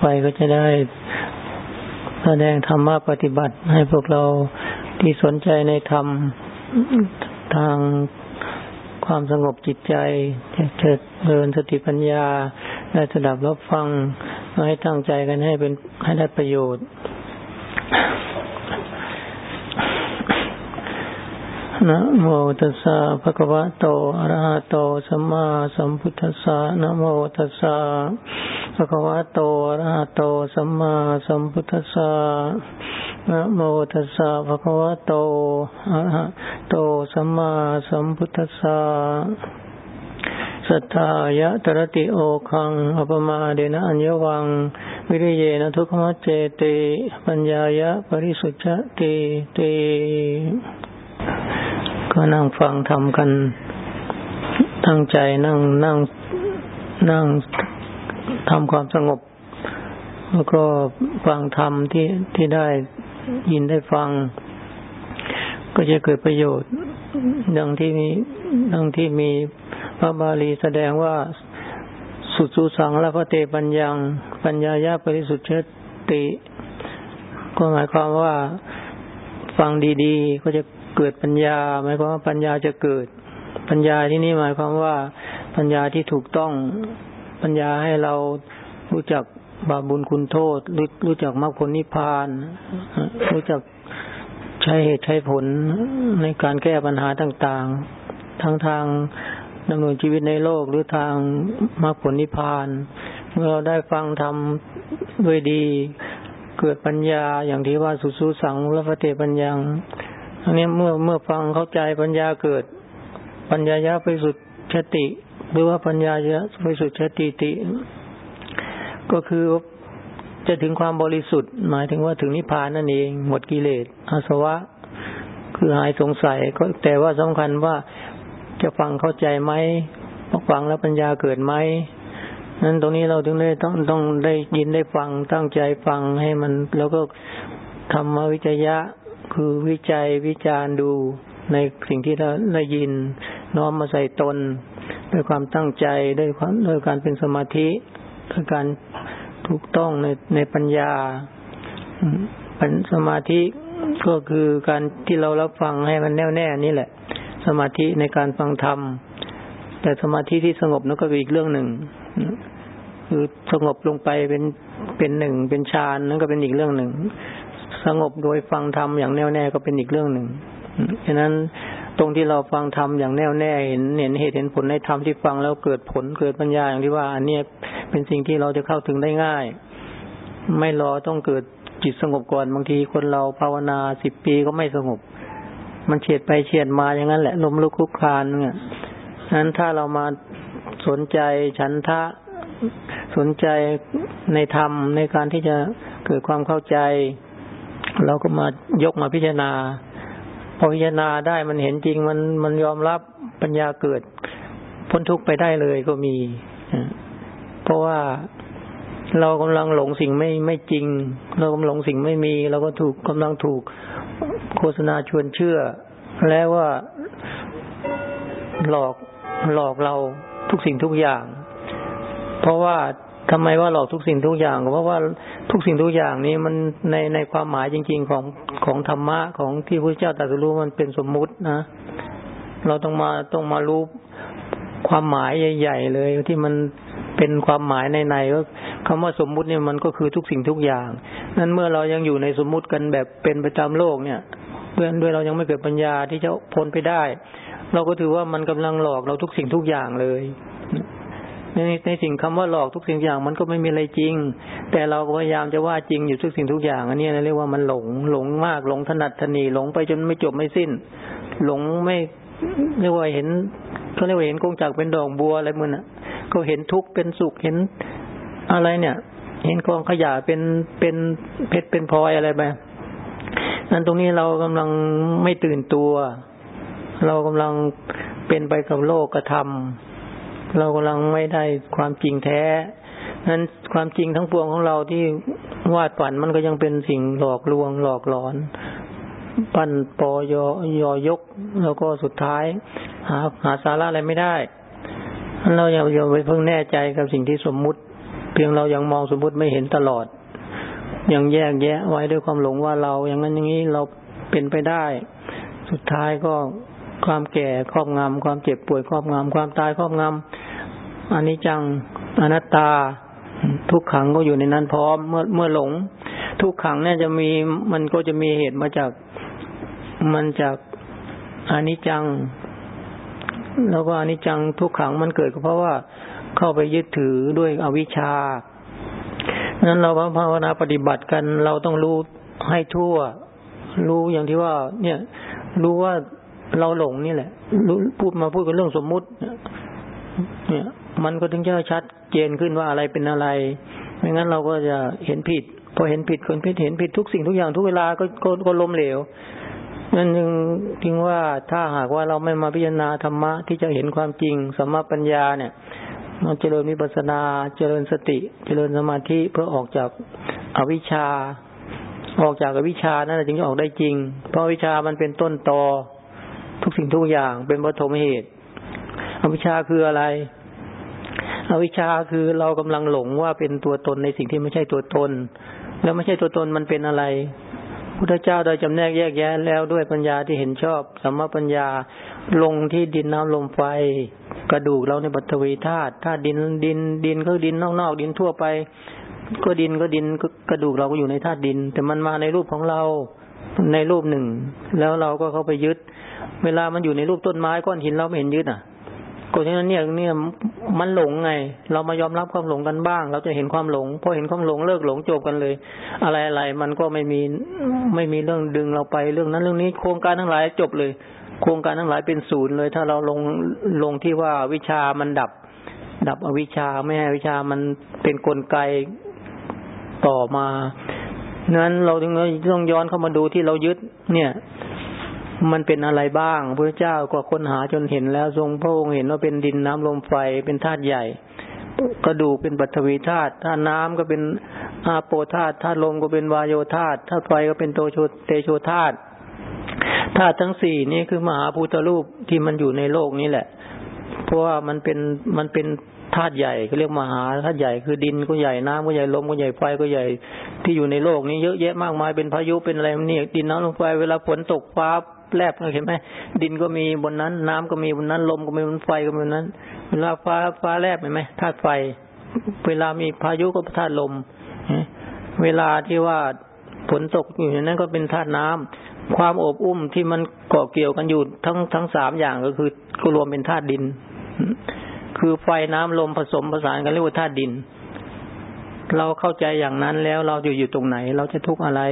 ไปก็จะได้แสดงธรรมะปฏิบัติให้พวกเราที่สนใจในธรรมทางความสงบจิตใจจะเดินสติปัญญา ได้สดับรับฟังให้ตั้งใจกันให้เป็นให้ได้ประโยชน์นะโมตัสสะภะคะวะโตอะระหะโตสัมมาสัมพุทธัสสะนะโมตัสสะ ภะคะวะโตอะระหะโต สัมมาสัมพุทธัสสะนะโมตัสสะภะคะวะโตอะระหะโต สัมมาสัมพุทธัสสะสัทธายะตรติโอคังอปมาเดนะอัญญวัง วิริเยนะทุกขมัจเจติปัญญายะปริสุทธติติก็นั่งฟังทำกัน ตั้งใจนั่งนั่งนั่ง ทำความสงบ แล้วก็ฟังธรรมที่ที่ได้ยินได้ฟัง ก็จะเกิดประโยชน์ดังที่มีดังที่มีพระบาลีแสดงว่าสุสุสังละพระเตปัญญัง ปัญญายาปริสุทธิติ ก็หมายความว่าฟังดีๆ ก็จะเกิดปัญญา หมายความว่าปัญญาจะเกิด ปัญญาที่นี่หมายความว่าปัญญาที่ถูกต้อง ปัญญาให้เรารู้จักบาปบุญคุณโทษ รู้รู้จักมรรคผลนิพพาน รู้จักใช้เหตุใช้ผลในการแก้ปัญหาต่างๆ ทั้งทางดำเนินชีวิตในโลกหรือทางมรรคผลนิพพาน เมื่อเราได้ฟังทำด้วยดี เกิดปัญญาอย่างที่ว่าสุสุสังและพระเตปัญญาอันนี้เมื่อเมื่อฟังเข้าใจปัญญาเกิด ปัญญายะไปสุดชติ หรือว่าปัญญายะไปสุดชติติ ก็คือจะถึงความบริสุทธิ์ หมายถึงว่าถึงนิพพานนั่นเอง หมดกิเลสอาสวะ คือหายสงสัยก็แต่ว่าสำคัญว่าจะฟังเข้าใจไหมฟังแล้วปัญญาเกิดไหมนั้นตรงนี้เราถึงได้ต้องต้องได้ยินได้ฟังตั้งใจฟังให้มัน แล้วก็ธรรมวิจยะ คือวิจัยวิจารดูในสิ่งที่เราได้ยิน น้อมมาใส่ตน ด้วยความตั้งใจด้วยความด้วยการเป็นสมาธิด้วยการถูกต้องในในปัญญาเป็นสมาธิก็คือการที่เรารับฟังให้มันแน่วแน่นี่แหละ สมาธิในการฟังธรรม แต่สมาธิที่สงบนั่นก็ออีกเรื่องหนึ่งคือสงบลงไปเป็นเป็นหนึ่งเป็นฌานนั่นก็เป็นอีกเรื่องหนึ่ง สงบโดยฟังธรรมอย่างแน่วแน่ก็เป็นอีกเรื่องหนึ่งฉะนั้น ตรงที่เราฟังธรรมอย่างแน่วแน่เห็นเห็นเหตุเห็นผลในธรรมที่ฟังแล้วเกิดผลเกิดปัญญาอย่างที่ว่า อันนี้เป็นสิ่งที่เราจะเข้าถึงได้ง่าย ไม่รอต้องเกิดจิตสงบก่อนบางทีคนเราภาวนาสิบปีก็ไม่สงบ มันเฉียดไปเฉียดมาอย่างนั้นแหละลมลุกคุกคลานเนี่ยนั้นถ้าเรามาสนใจฉันทะสนใจในธรรมในการที่จะเกิดความเข้าใจ เราก็มายกมาพิจารณา พอพิจารณาได้มันเห็นจริงมันมันยอมรับปัญญาเกิด พ้นทุกข์ไปได้เลยก็มี เพราะว่าเรากำลังหลงสิ่งไม่ไม่จริง เรากำลังหลงสิ่งไม่มี เราก็ถูกกำลังถูกโฆษณาชวนเชื่อ แล้วว่าหลอกหลอกเราทุกสิ่งทุกอย่าง เพราะว่า ทำไมว่าหลอกทุกสิ่งทุกอย่างเพราะว่าทุกสิ่งทุกอย่างนี้มันในในความหมายจริง ๆของของธรรมะของที่พระเจ้าตรัสรู้มันเป็นสมมุตินะ เราต้องมาต้องมารู้ความหมายใหญ่ ๆ เลยที่มันเป็นความหมายในในว่าคำว่าสมมุติเนี่ยมันก็คือทุกสิ่งทุกอย่างนั้นเมื่อเรายังอยู่ในสมมุติกันแบบเป็นประจำโลกเนี่ยเพื่อนด้วยเรายังไม่เกิดปัญญาที่จะพ้นไปได้ เราก็ถือว่ามันกำลังหลอกเราทุกสิ่งทุกอย่างเลย ในในสิ่งคำว่าหลอกทุกสิ่งอย่างมันก็ไม่มีอะไรจริง แต่เราก็พยายามจะว่าจริงอยู่ทุกสิ่งทุกอย่าง อันนี้เราเรียกว่ามันหลงหลงมากหลงถนัดทนีหลงไปจนไม่จบไม่สิ้น หลงไม่เรียกว่าเห็นเขาเรียกว่าเห็นกงจักเป็นดอกบัวอะไรมันอะก็เห็นทุกข์เป็นสุขเห็นอะไรเนี่ย เห็นกองขยะเป็นเป็นเพชรเป็นพลอยอะไรไปนั่นตรงนี้เรากำลังไม่ตื่นตัว เรากำลังเป็นไปกับโลกกระทำ เรากำลังไม่ได้ความจริงแท้นั้นความจริงทั้งปวงของเราที่วาดฝันมันก็ยังเป็นสิ่งหลอกลวงหลอกหลอน ปั้นปอยอยอยก แล้วก็สุดท้าย หาหาสาระอะไรไม่ได้ เราอย่าอย่าไปเพิ่งแน่ใจกับสิ่งที่สมมุติ เพียงเรายังมองสมมติไม่เห็นตลอด ยังแยกแยะไว้ด้วยความหลงว่าเราอย่างนั้นอย่างนี้เราเป็นไปได้ สุดท้ายก็ความแก่ครอบงำความเจ็บป่วยครอบงำความตายครอบงำ อันนี้จังอนัตตา ทุกขังก็อยู่ในนั้นพร้อมเมื่อเมื่อหลง ทุกขังเนี่ยจะมีมันก็จะมีเหตุมาจากมันจากอนิจจัง แล้วก็อนิจจังทุกขังมันเกิดก็เพราะว่าเข้าไปยึดถือด้วยอวิชชานั้นเราภาวนาปฏิบัติกัน เราต้องรู้ให้ทั่ว รู้อย่างที่ว่า เนี่ย รู้ว่าเราหลงนี่แหละ รู้พูดมาพูดกันเรื่องสมมุติ เนี่ย มันก็ถึงจะชัดเจนขึ้นว่าอะไรเป็นอะไร ไม่งั้นเราก็จะเห็นผิด พอเห็นผิดคนผิดเห็นผิดทุกสิ่งทุกอย่างทุกเวลาก็ก็ก็ล้มเหลวนั่นจึงถึงว่าถ้าหากว่าเราไม่มาพิจารณาธรรมะที่จะเห็นความจริงสมมาปัญญาเนี่ยมันเจริญวิปัสนา เจริญสติ เจริญสมาธิเพื่อออกจากอวิชชา ออกจากอวิชชานั่นจึงจะออกได้จริง เพราะวิชามันเป็นต้นตอทุกสิ่งทุกอย่างเป็นปฐมเหตุ อวิชชาคืออะไร อวิชชาคือเรากำลังหลงว่าเป็นตัวตนในสิ่งที่ไม่ใช่ตัวตน แล้วไม่ใช่ตัวตนมันเป็นอะไร พุทธเจ้าโดยจำแนกแยกแยะแล้วด้วยปัญญาที่เห็นชอบสัมมาปัญญาลงที่ดินน้ำลมไฟ กระดูกเราในปัตวีธาตุธาตุดินดินดินก็ดินนอกๆดินทั่วไป ก็ดินก็ดินกระดูกเราก็อยู่ในธาตุดิน แต่มันมาในรูปของเราในรูปหนึ่ง แล้วเราก็เข้าไปยึด เวลามันอยู่ในรูปต้นไม้ก้อนหินเราไม่เห็นยึดอะ ก็ฉะนั้นเนี่ยเนี่ยมันหลงไง เรามายอมรับความหลงกันบ้าง เราจะเห็นความหลงพอเห็นความหลงเลิกหลงจบกันเลย อะไรอะไรมันก็ไม่มีไม่มีเรื่องดึงเราไปเรื่องนั้นเรื่องนี้โครงการทั้งหลายจบเลย โครงการทั้งหลายเป็นศูนย์เลย ถ้าเราลงลงที่ว่าวิชามันดับ ดับอวิชาไม่ให้วิชามันเป็นนกลไกต่อมานั้นเราถึงต้องย้อนเข้ามาดูที่เรายึดเนี่ย มันเป็นอะไรบ้างพระเจ้าก็ค้นหาจนเห็นแล้วทรงพระองค์เห็นว่าเป็นดินน้ำลมไฟเป็นธาตุใหญ่กระดูกเป็นปัทวีธาตุธาตุน้ำก็เป็นอาโปธาตุธาตุลมก็เป็นวายโยธาตุธาตุไฟก็เป็นโตโชเตโชธาตุธาตุทั้งสี่นี้คือมหาพุทธรูปที่มันอยู่ในโลกนี้แหละ เพราะว่ามันเป็นมันเป็นธาตุใหญ่ก็เรียกมหาธาตุใหญ่คือดินก็ใหญ่น้ำก็ใหญ่ลมก็ใหญ่ไฟก็ใหญ่ที่อยู่ในโลกนี้เยอะแยะมากมายเป็นพายุเป็นอะไรนี่ดินน้ำลมไฟเวลาฝนตกฟ้า แลบเห็นไหมดินก็มีบนนั้น น้ำก็มีบนนั้น ลมก็มีบนไฟก็มีบนนั้น เวลาฟ้าฟ้าแลบเห็นไหมธาตุไฟ เวลามีพายุก็ธาตุลม เวลาที่ว่าฝนตกอยู่อย่างนั้นก็เป็นธาตุน้ำความอบอุ้มที่มันเกาะเกี่ยวกันอยู่ทั้งทั้งสามอย่างก็คือก็รวมเป็นธาตุดิน คือไฟน้ำลมผสมผสานกันเรียกว่าธาตุดิน เราเข้าใจอย่างนั้นแล้วเราอยู่อยู่ตรงไหน เราจะทุกข์อะไร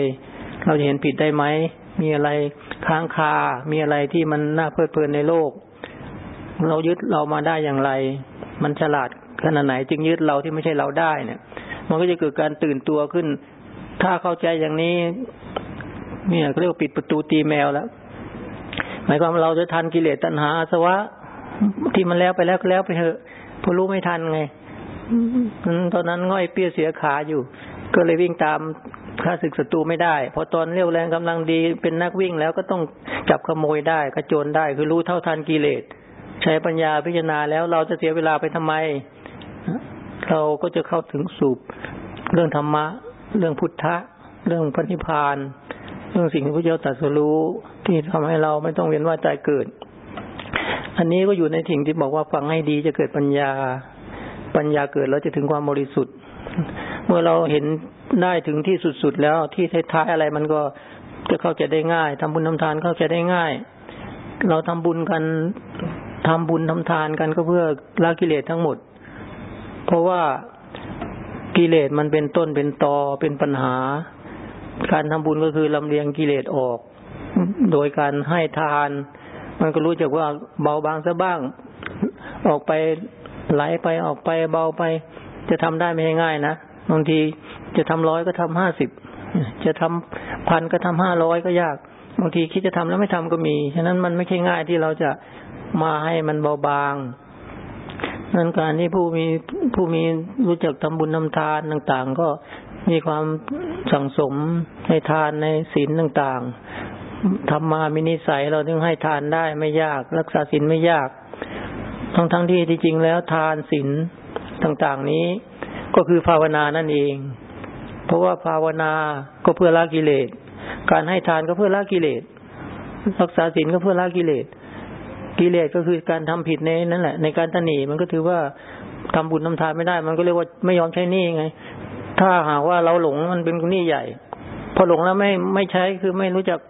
เราจะเห็นผิดได้ไหม มีอะไรค้างคา มีอะไรที่มันน่าเพลิดเพลินในโลก เรายึดเรามาได้อย่างไร มันฉลาดขนาดไหนจึงยึดเราที่ไม่ใช่เราได้เนี่ย มันก็จะเกิดการตื่นตัวขึ้น ถ้าเข้าใจอย่างนี้ เนี่ยเรียกว่าปิดประตูตีแมวแล้วหมายความเราจะทันกิเลสตัณหาสวะที่มันแล้วไปแล้วก็แล้วไปเถอะพอรู้ไม่ทันไงตอนนั้นง่อยเปี้ยเสียขาอยู่ ก็เลยวิ่งตาม ข้าศึกศัตรูไม่ได้ พอตอนเรียวแรงกำลังดีเป็นนักวิ่งแล้วก็ต้องจับขโมยได้กระโจนได้คือรู้เท่าทันกิเลส ใช้ปัญญาพิจารณาแล้วเราจะเสียเวลาไปทำไม เราก็จะเข้าถึงสูบเรื่องธรรมะ เรื่องพุทธะ เรื่องพระนิพพาน เรื่องสิ่งที่พระเจ้าตรัสรู้ที่ทำให้เราไม่ต้องเวียนว่ายตายเกิด อันนี้ก็อยู่ในถิ่งที่บอกว่าฟังให้ดีจะเกิดปัญญา ปัญญาเกิดแล้วจะถึงความบริสุทธิ์ เมื่อเราเห็นได้ถึงที่สุดๆแล้วที่ท้ายๆอะไรมันก็จะเข้าใจได้ง่ายทำบุญทำทานเข้าใจได้ง่าย เราทำบุญกันทำบุญทำทานกันก็เพื่อละกิเลสทั้งหมด เพราะว่ากิเลสมันเป็นต้นเป็นตอเป็นปัญหา การทำบุญก็คือลำเลียงกิเลสออก โดยการให้ทาน มันก็รู้จักว่าเบาบางซะบ้าง ออกไปไหลไปออกไปเบาไป จะทำได้ไม่ง่ายนะ บางทีจะทำร้อยก็ทำห้าสิบจะทำพันก็ทำห้าร้อยก็ยากบางทีคิดจะทำแล้วไม่ทำก็มี ฉะนั้นมันไม่ใช่ง่ายที่เราจะมาให้มันเบาบางนั้นการที่ผู้มีผู้มีรู้จักทำบุญทำทานต่าง ๆ ก็มีความสั่งสมในทานในศีลต่างๆทำมามินิสัยเราถึงให้ทานได้ไม่ยาก รักษาศีลไม่ยาก ทั้งทั้งที่ที่จริงแล้วทานศีลต่าง ๆ นี้ ก็คือภาวนานั่นเอง เพราะว่าภาวนาก็เพื่อละกิเลส การให้ทานก็เพื่อละกิเลส รักษาศีลก็เพื่อละกิเลส กิเลสก็คือการทำผิดในนั่นแหละ ในการตนีมันก็ถือว่าทำบุญทำทานไม่ได้ มันก็เรียกว่าไม่ยอมใช้หนี้ไง ถ้าหากว่าเราหลงมันเป็นหนี้ใหญ่ พอหลงแล้วไม่ไม่ใช้คือไม่รู้จัก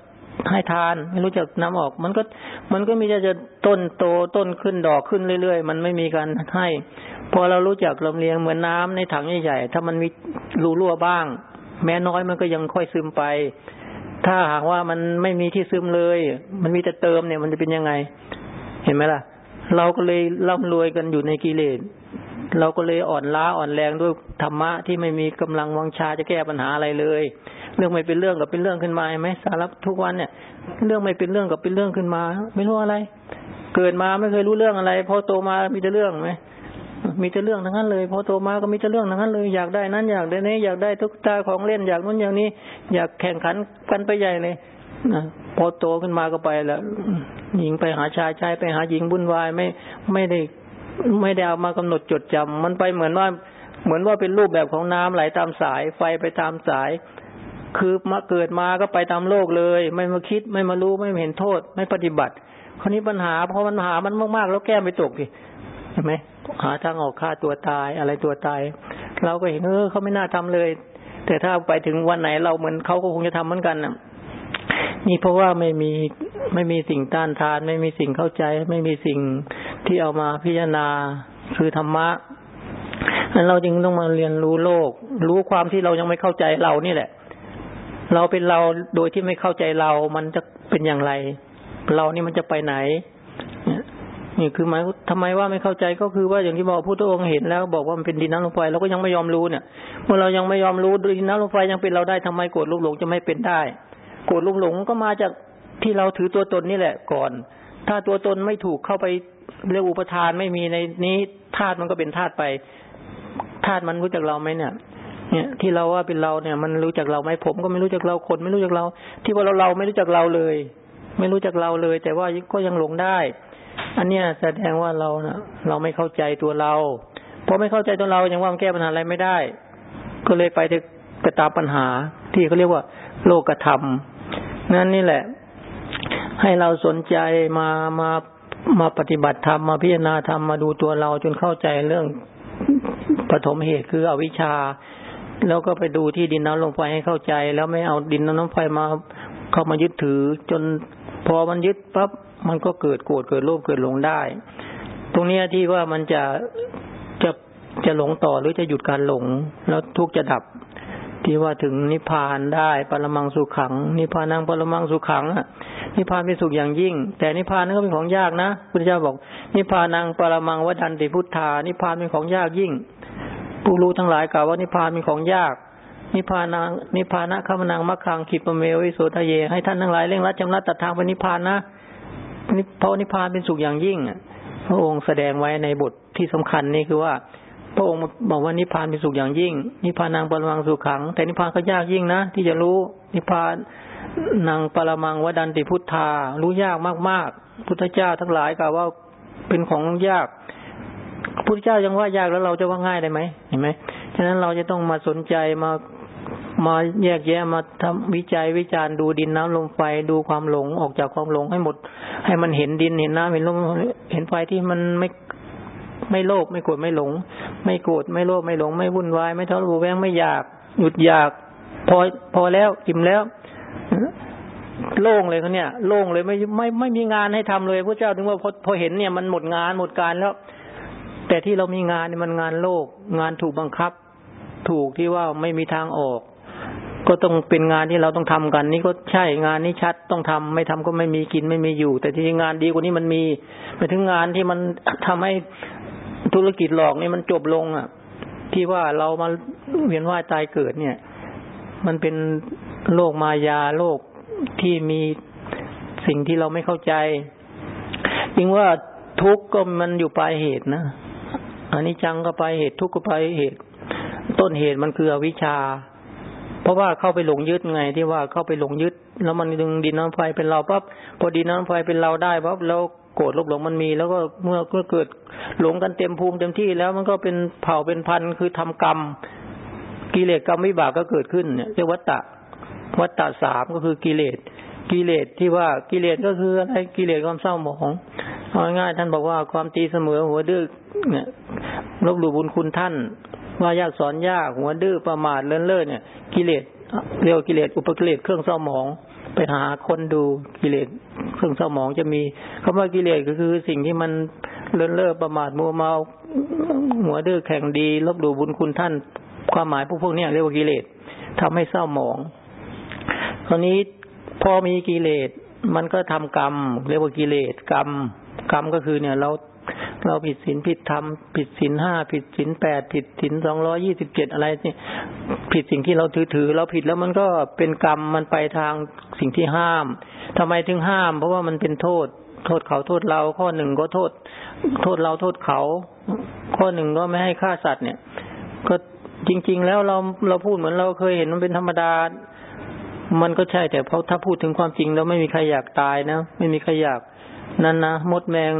ให้ทาน ไม่รู้จักนำออก มันก็มันก็มีจะจะต้นโตต้นขึ้นดอกขึ้นเรื่อยๆ มันไม่มีการให้ พอเรารู้จักลำเลียงเหมือนน้าในถังใหญ่ๆถ้ามันมีรูรั่วบ้าง แม้น้อยมันก็ยังค่อยซึมไป ถ้าหากว่ามันไม่มีที่ซึมเลย มันมีแต่เติมเนี่ยมันจะเป็นยังไง เห็นไหมล่ะ เราก็เลยร่ำรวยกันอยู่ในกิเลสเราก็เลยอ่อนล้าอ่อนแรงด้วยธรรมะที่ไม่มีกำลังวังชาจะแก้ปัญหาอะไรเลย เรื่องไม่เป็นเรื่องกับเป็นเรื่องขึ้นมาไหมสารทุกวันเนี่ย เรื่องไม่เป็นเรื่องกับเป็นเรื่องขึ้นมา ไม่รู้อะไร เกิดมาไม่เคยรู้เรื่องอะไรพอโตมามีแต่เรื่องไหม มีแต่เรื่องทั้งนั้นเลยพอโตมาก็มีแต่เรื่องทั้งนั้นเลยอยากได้นั้นอยากได้นี้อยากได้ทุกตาของเล่นอยากนู้นอย่างนี้ อยากแข่งขันกันไปใหญ่เลยนะพอโตขึ้นมาก็ไปแล้วหญิงไปหาชายชายไปหาหญิงบุญวายไม่ไม่ได้ไม่ได้เอามากำหนดจดจำมันไปเหมือนว่าเหมือนว่าเป็นรูปแบบของน้ำไหลตามสาย ไฟไปตามสาย คือมาเกิดมาก็ไปตามโลกเลย ไม่มาคิดไม่มารู้ไม่เห็นโทษ ไม่ปฏิบัติคราวนี้ปัญหาพอมันหามันมากๆ แล้วแก้ไม่ตกดิเห็นไหม หาทางออกฆ่าตัวตายอะไรตัวตาย เราก็เห็นเออเขาไม่น่าทำเลย แต่ถ้าไปถึงวันไหนเราเหมือนเขาก็คงจะทำเหมือนกันน่ะนี่เพราะว่าไม่มีไม่มีสิ่งต้านทาน ไม่มีสิ่งเข้าใจ ไม่มีสิ่งที่เอามาพิจารณาคือธรรมะเราจึงต้องมาเรียนรู้โลก รู้ความที่เรายังไม่เข้าใจเรานี่แหละ เราเป็นเราโดยที่ไม่เข้าใจเรา มันจะเป็นอย่างไร เรานี่มันจะไปไหน นี่คือหมายทำไมว่าไม่เข้าใจก็คือว่าอย่างที่บอกพุทธองค์เห็นแล้ว บอกว่ามันเป็นดินน้ำลมไฟเราก็ยังไม่ยอมรู้เนี่ย เมื่อเรายังไม่ยอมรู้ดินน้ำลมไฟยังเป็นเราได้ทำไมโกรธลุกหลงจะไม่เป็นได้โกรธลุกหลงก็มาจากที่เราถือตัวตนนี่แหละก่อน ถ้าตัวตนไม่ถูกเข้าไปเรียกอุปทานไม่มีในนี้ธาตุมันก็เป็นธาตุไปธาตุมันรู้จักเราไหมเนี่ยเนี่ยที่เราว่าเป็นเราเนี่ยมันรู้จักเราไหมผมก็ไม่รู้จักเราคนไม่รู้จักเรา ที่ว่าเราเราไม่รู้จักเราเลย ไม่รู้จักเราเลย แต่ว่าก็ยังหลงได้ อันเนี้ยแสดงว่าเราเนะเราไม่เข้าใจตัวเราพอไม่เข้าใจตัวเรายังว่ามันแก้ปัญหาอะไรไม่ได้ ก็เลยไปไปตามปัญหาที่เขาเรียกว่า โลกธรรม นั่นนี่แหละ ให้เราสนใจมามามาปฏิบัติธรรมมาพิจารณาธรรมมาดูตัวเราจนเข้าใจเรื่องปฐมเหตุคืออวิชชา แล้วก็ไปดูที่ดินน้ำลมไฟให้เข้าใจ แล้วไม่เอาดินน้ำไฟมาเข้ามายึดถือจน พอมันยึดปั๊บมันก็เกิดโกรธเกิดโลภเกิดหลงได้ ตรงนี้ที่ว่ามันจะจะจะหลงต่อหรือจะหยุดการหลง แล้วทุกจะดับ ที่ว่าถึงนิพพานได้ปรมังสุขขัง นิพพานังปรมังสุขขังอะนิพพานเป็นสุขอย่างยิ่ง แต่นิพพานนั้นก็เป็นของยากนะพุทธเจ้าบอก นิพพานังปรมังวัดันติพุทธานิพพานเป็นของยากยิ่งผู้รู้ทั้งหลายกล่าวว่านิพพานมีของยาก นิพพานังนิพพานะขมนังมัคคังขิปเมวิโสทะเย ให้ท่านทั้งหลายเร่งรัดจำรัดตัดทางไปนิพพานนะเพราะนิพพานเป็นสุขอย่างยิ่งพระองค์แสดงไว้ในบทที่สำคัญนี่คือว่า พระองค์บอกว่านิพพานเป็นสุขอย่างยิ่ง นิพพานังปรมังสุขขัง แต่นิพพานก็ยากยิ่งนะ ที่จะรู้นิพพานนางปรมังวดันติพุทธา รู้ยากมากๆ พุทธเจ้าทั้งหลายกล่าวว่าเป็นของยากพุทธเจ้ายังว่ายากแล้วเราจะว่าง่ายได้ไหมเห็นไหมฉะนั้นเราจะต้องมาสนใจมา มาแยกแยะมาทำวิจัยวิจารณ์ดูดินน้ำลมไฟดูความหลงออกจากความหลงให้หมด ให้มันเห็นดินเห็นน้ำเห็นลมเห็นไฟที่มันไม่ไม่โลภไม่โกรธไม่หลง ไม่โกรธไม่โลภไม่หลง ไม่วุ่นวาย ไม่ทะเลาะแวงไม่อยาก หยุดอยากพอพอแล้วอิ่มแล้วโล่งเลยเขาเนี่ยโล่งเลยไม่ไม่ไม่มีงานให้ทำเลยพระเจ้าถึงว่าพอพอเห็นเนี่ยมันหมดงานหมดการแล้ว แต่ที่เรามีงานเนี่ยมันงานโลก งานถูกบังคับ ถูกที่ว่าไม่มีทางออก ก็ต้องเป็นงานที่เราต้องทำกัน นี่ก็ใช่งานนี้ชัดต้องทำไม่ทำก็ไม่มีกินไม่มีอยู่ แต่ที่งานดีกว่านี้มันมีไปถึงงานที่มันทำให้ธุรกิจหลอกนี่มันจบลงอะ ที่ว่าเรามาเวียนว่ายตายเกิดเนี่ย มันเป็นโลกมายาโลกที่มีสิ่งที่เราไม่เข้าใจจริงว่าทุกข์ก็มันอยู่ปลายเหตุนะอันนี้จังก็ไปเหตุทุกข์ก็ไปเหตุ ต้นเหตุมันคืออวิชชา เพราะว่าเข้าไปหลงยึดไงที่ว่าเข้าไปหลงยึด แล้วมันดึงดินน้ำไฟเป็นเราปั๊บพอดินน้ำไฟเป็นเราได้ปั๊บแล้วโกรธลภหลงมันมี แล้วก็เมื่อเกิดหลงกันเต็มภูมิเต็มที่แล้วมันก็เป็นเผ่าเป็นพันคือทำกรรม กิเลสกรรมวิบากก็เกิดขึ้นเนี่ยเรียกวัตตะวัตตะสามก็คือกิเลสกิเลสที่ว่ากิเลสก็คืออะไรกิเลสความเศร้าหมองเอาง่ายท่านบอกว่าความตีเสมอหัวดื้อเนี่ยลบหลู่บุญคุณท่าน ว่ายากสอนยากหัวดื้อประมาทเลื่อนเล่อเนี่ย กิเลสเรียกกิเลสอุปกิเลสเครื่องเศร้าหมอง ไปหาคนดูกิเลสเครื่องเศร้าหมองจะมีคำว่ากิเลสก็คือสิ่งที่มันเลื่อนเล่อประมาทมัวเมาหัวดื้อแข่งดี ลบหลู่บุญคุณท่าน ความหมายพวกพวกนี้เรียกว่ากิเลสทำให้เศร้าหมองคราวนี้พอมีกิเลสมันก็ทำกรรม เรียกว่ากิเลสกรรม กรรมก็คือเนี่ยเรา เราผิดศีลผิดธรรมผิดศีลห้าผิดศีลแปดผิดศีลสองร้อยี่สิบเจ็ดอะไรนี่ผิดสิ่งที่เราถือถือเราผิดแล้วมันก็เป็นกรรมมันไปทางสิ่งที่ห้ามทำไมถึงห้าม เพราะว่ามันเป็นโทษ โทษเขาโทษเราข้อหนึ่งก็โทษ โทษเราโทษเขา ข้อหนึ่งก็ไม่ให้ฆ่าสัตว์เนี่ย ก็จริง ๆ แล้วเราเราพูดเหมือนเราเคยเห็นมันเป็นธรรมดามันก็ใช่แต่เพราะถ้าพูดถึงความจริงแล้วไม่มีใครอยากตายนะ ไม่มีใครอยาก นั่นนะมดแมง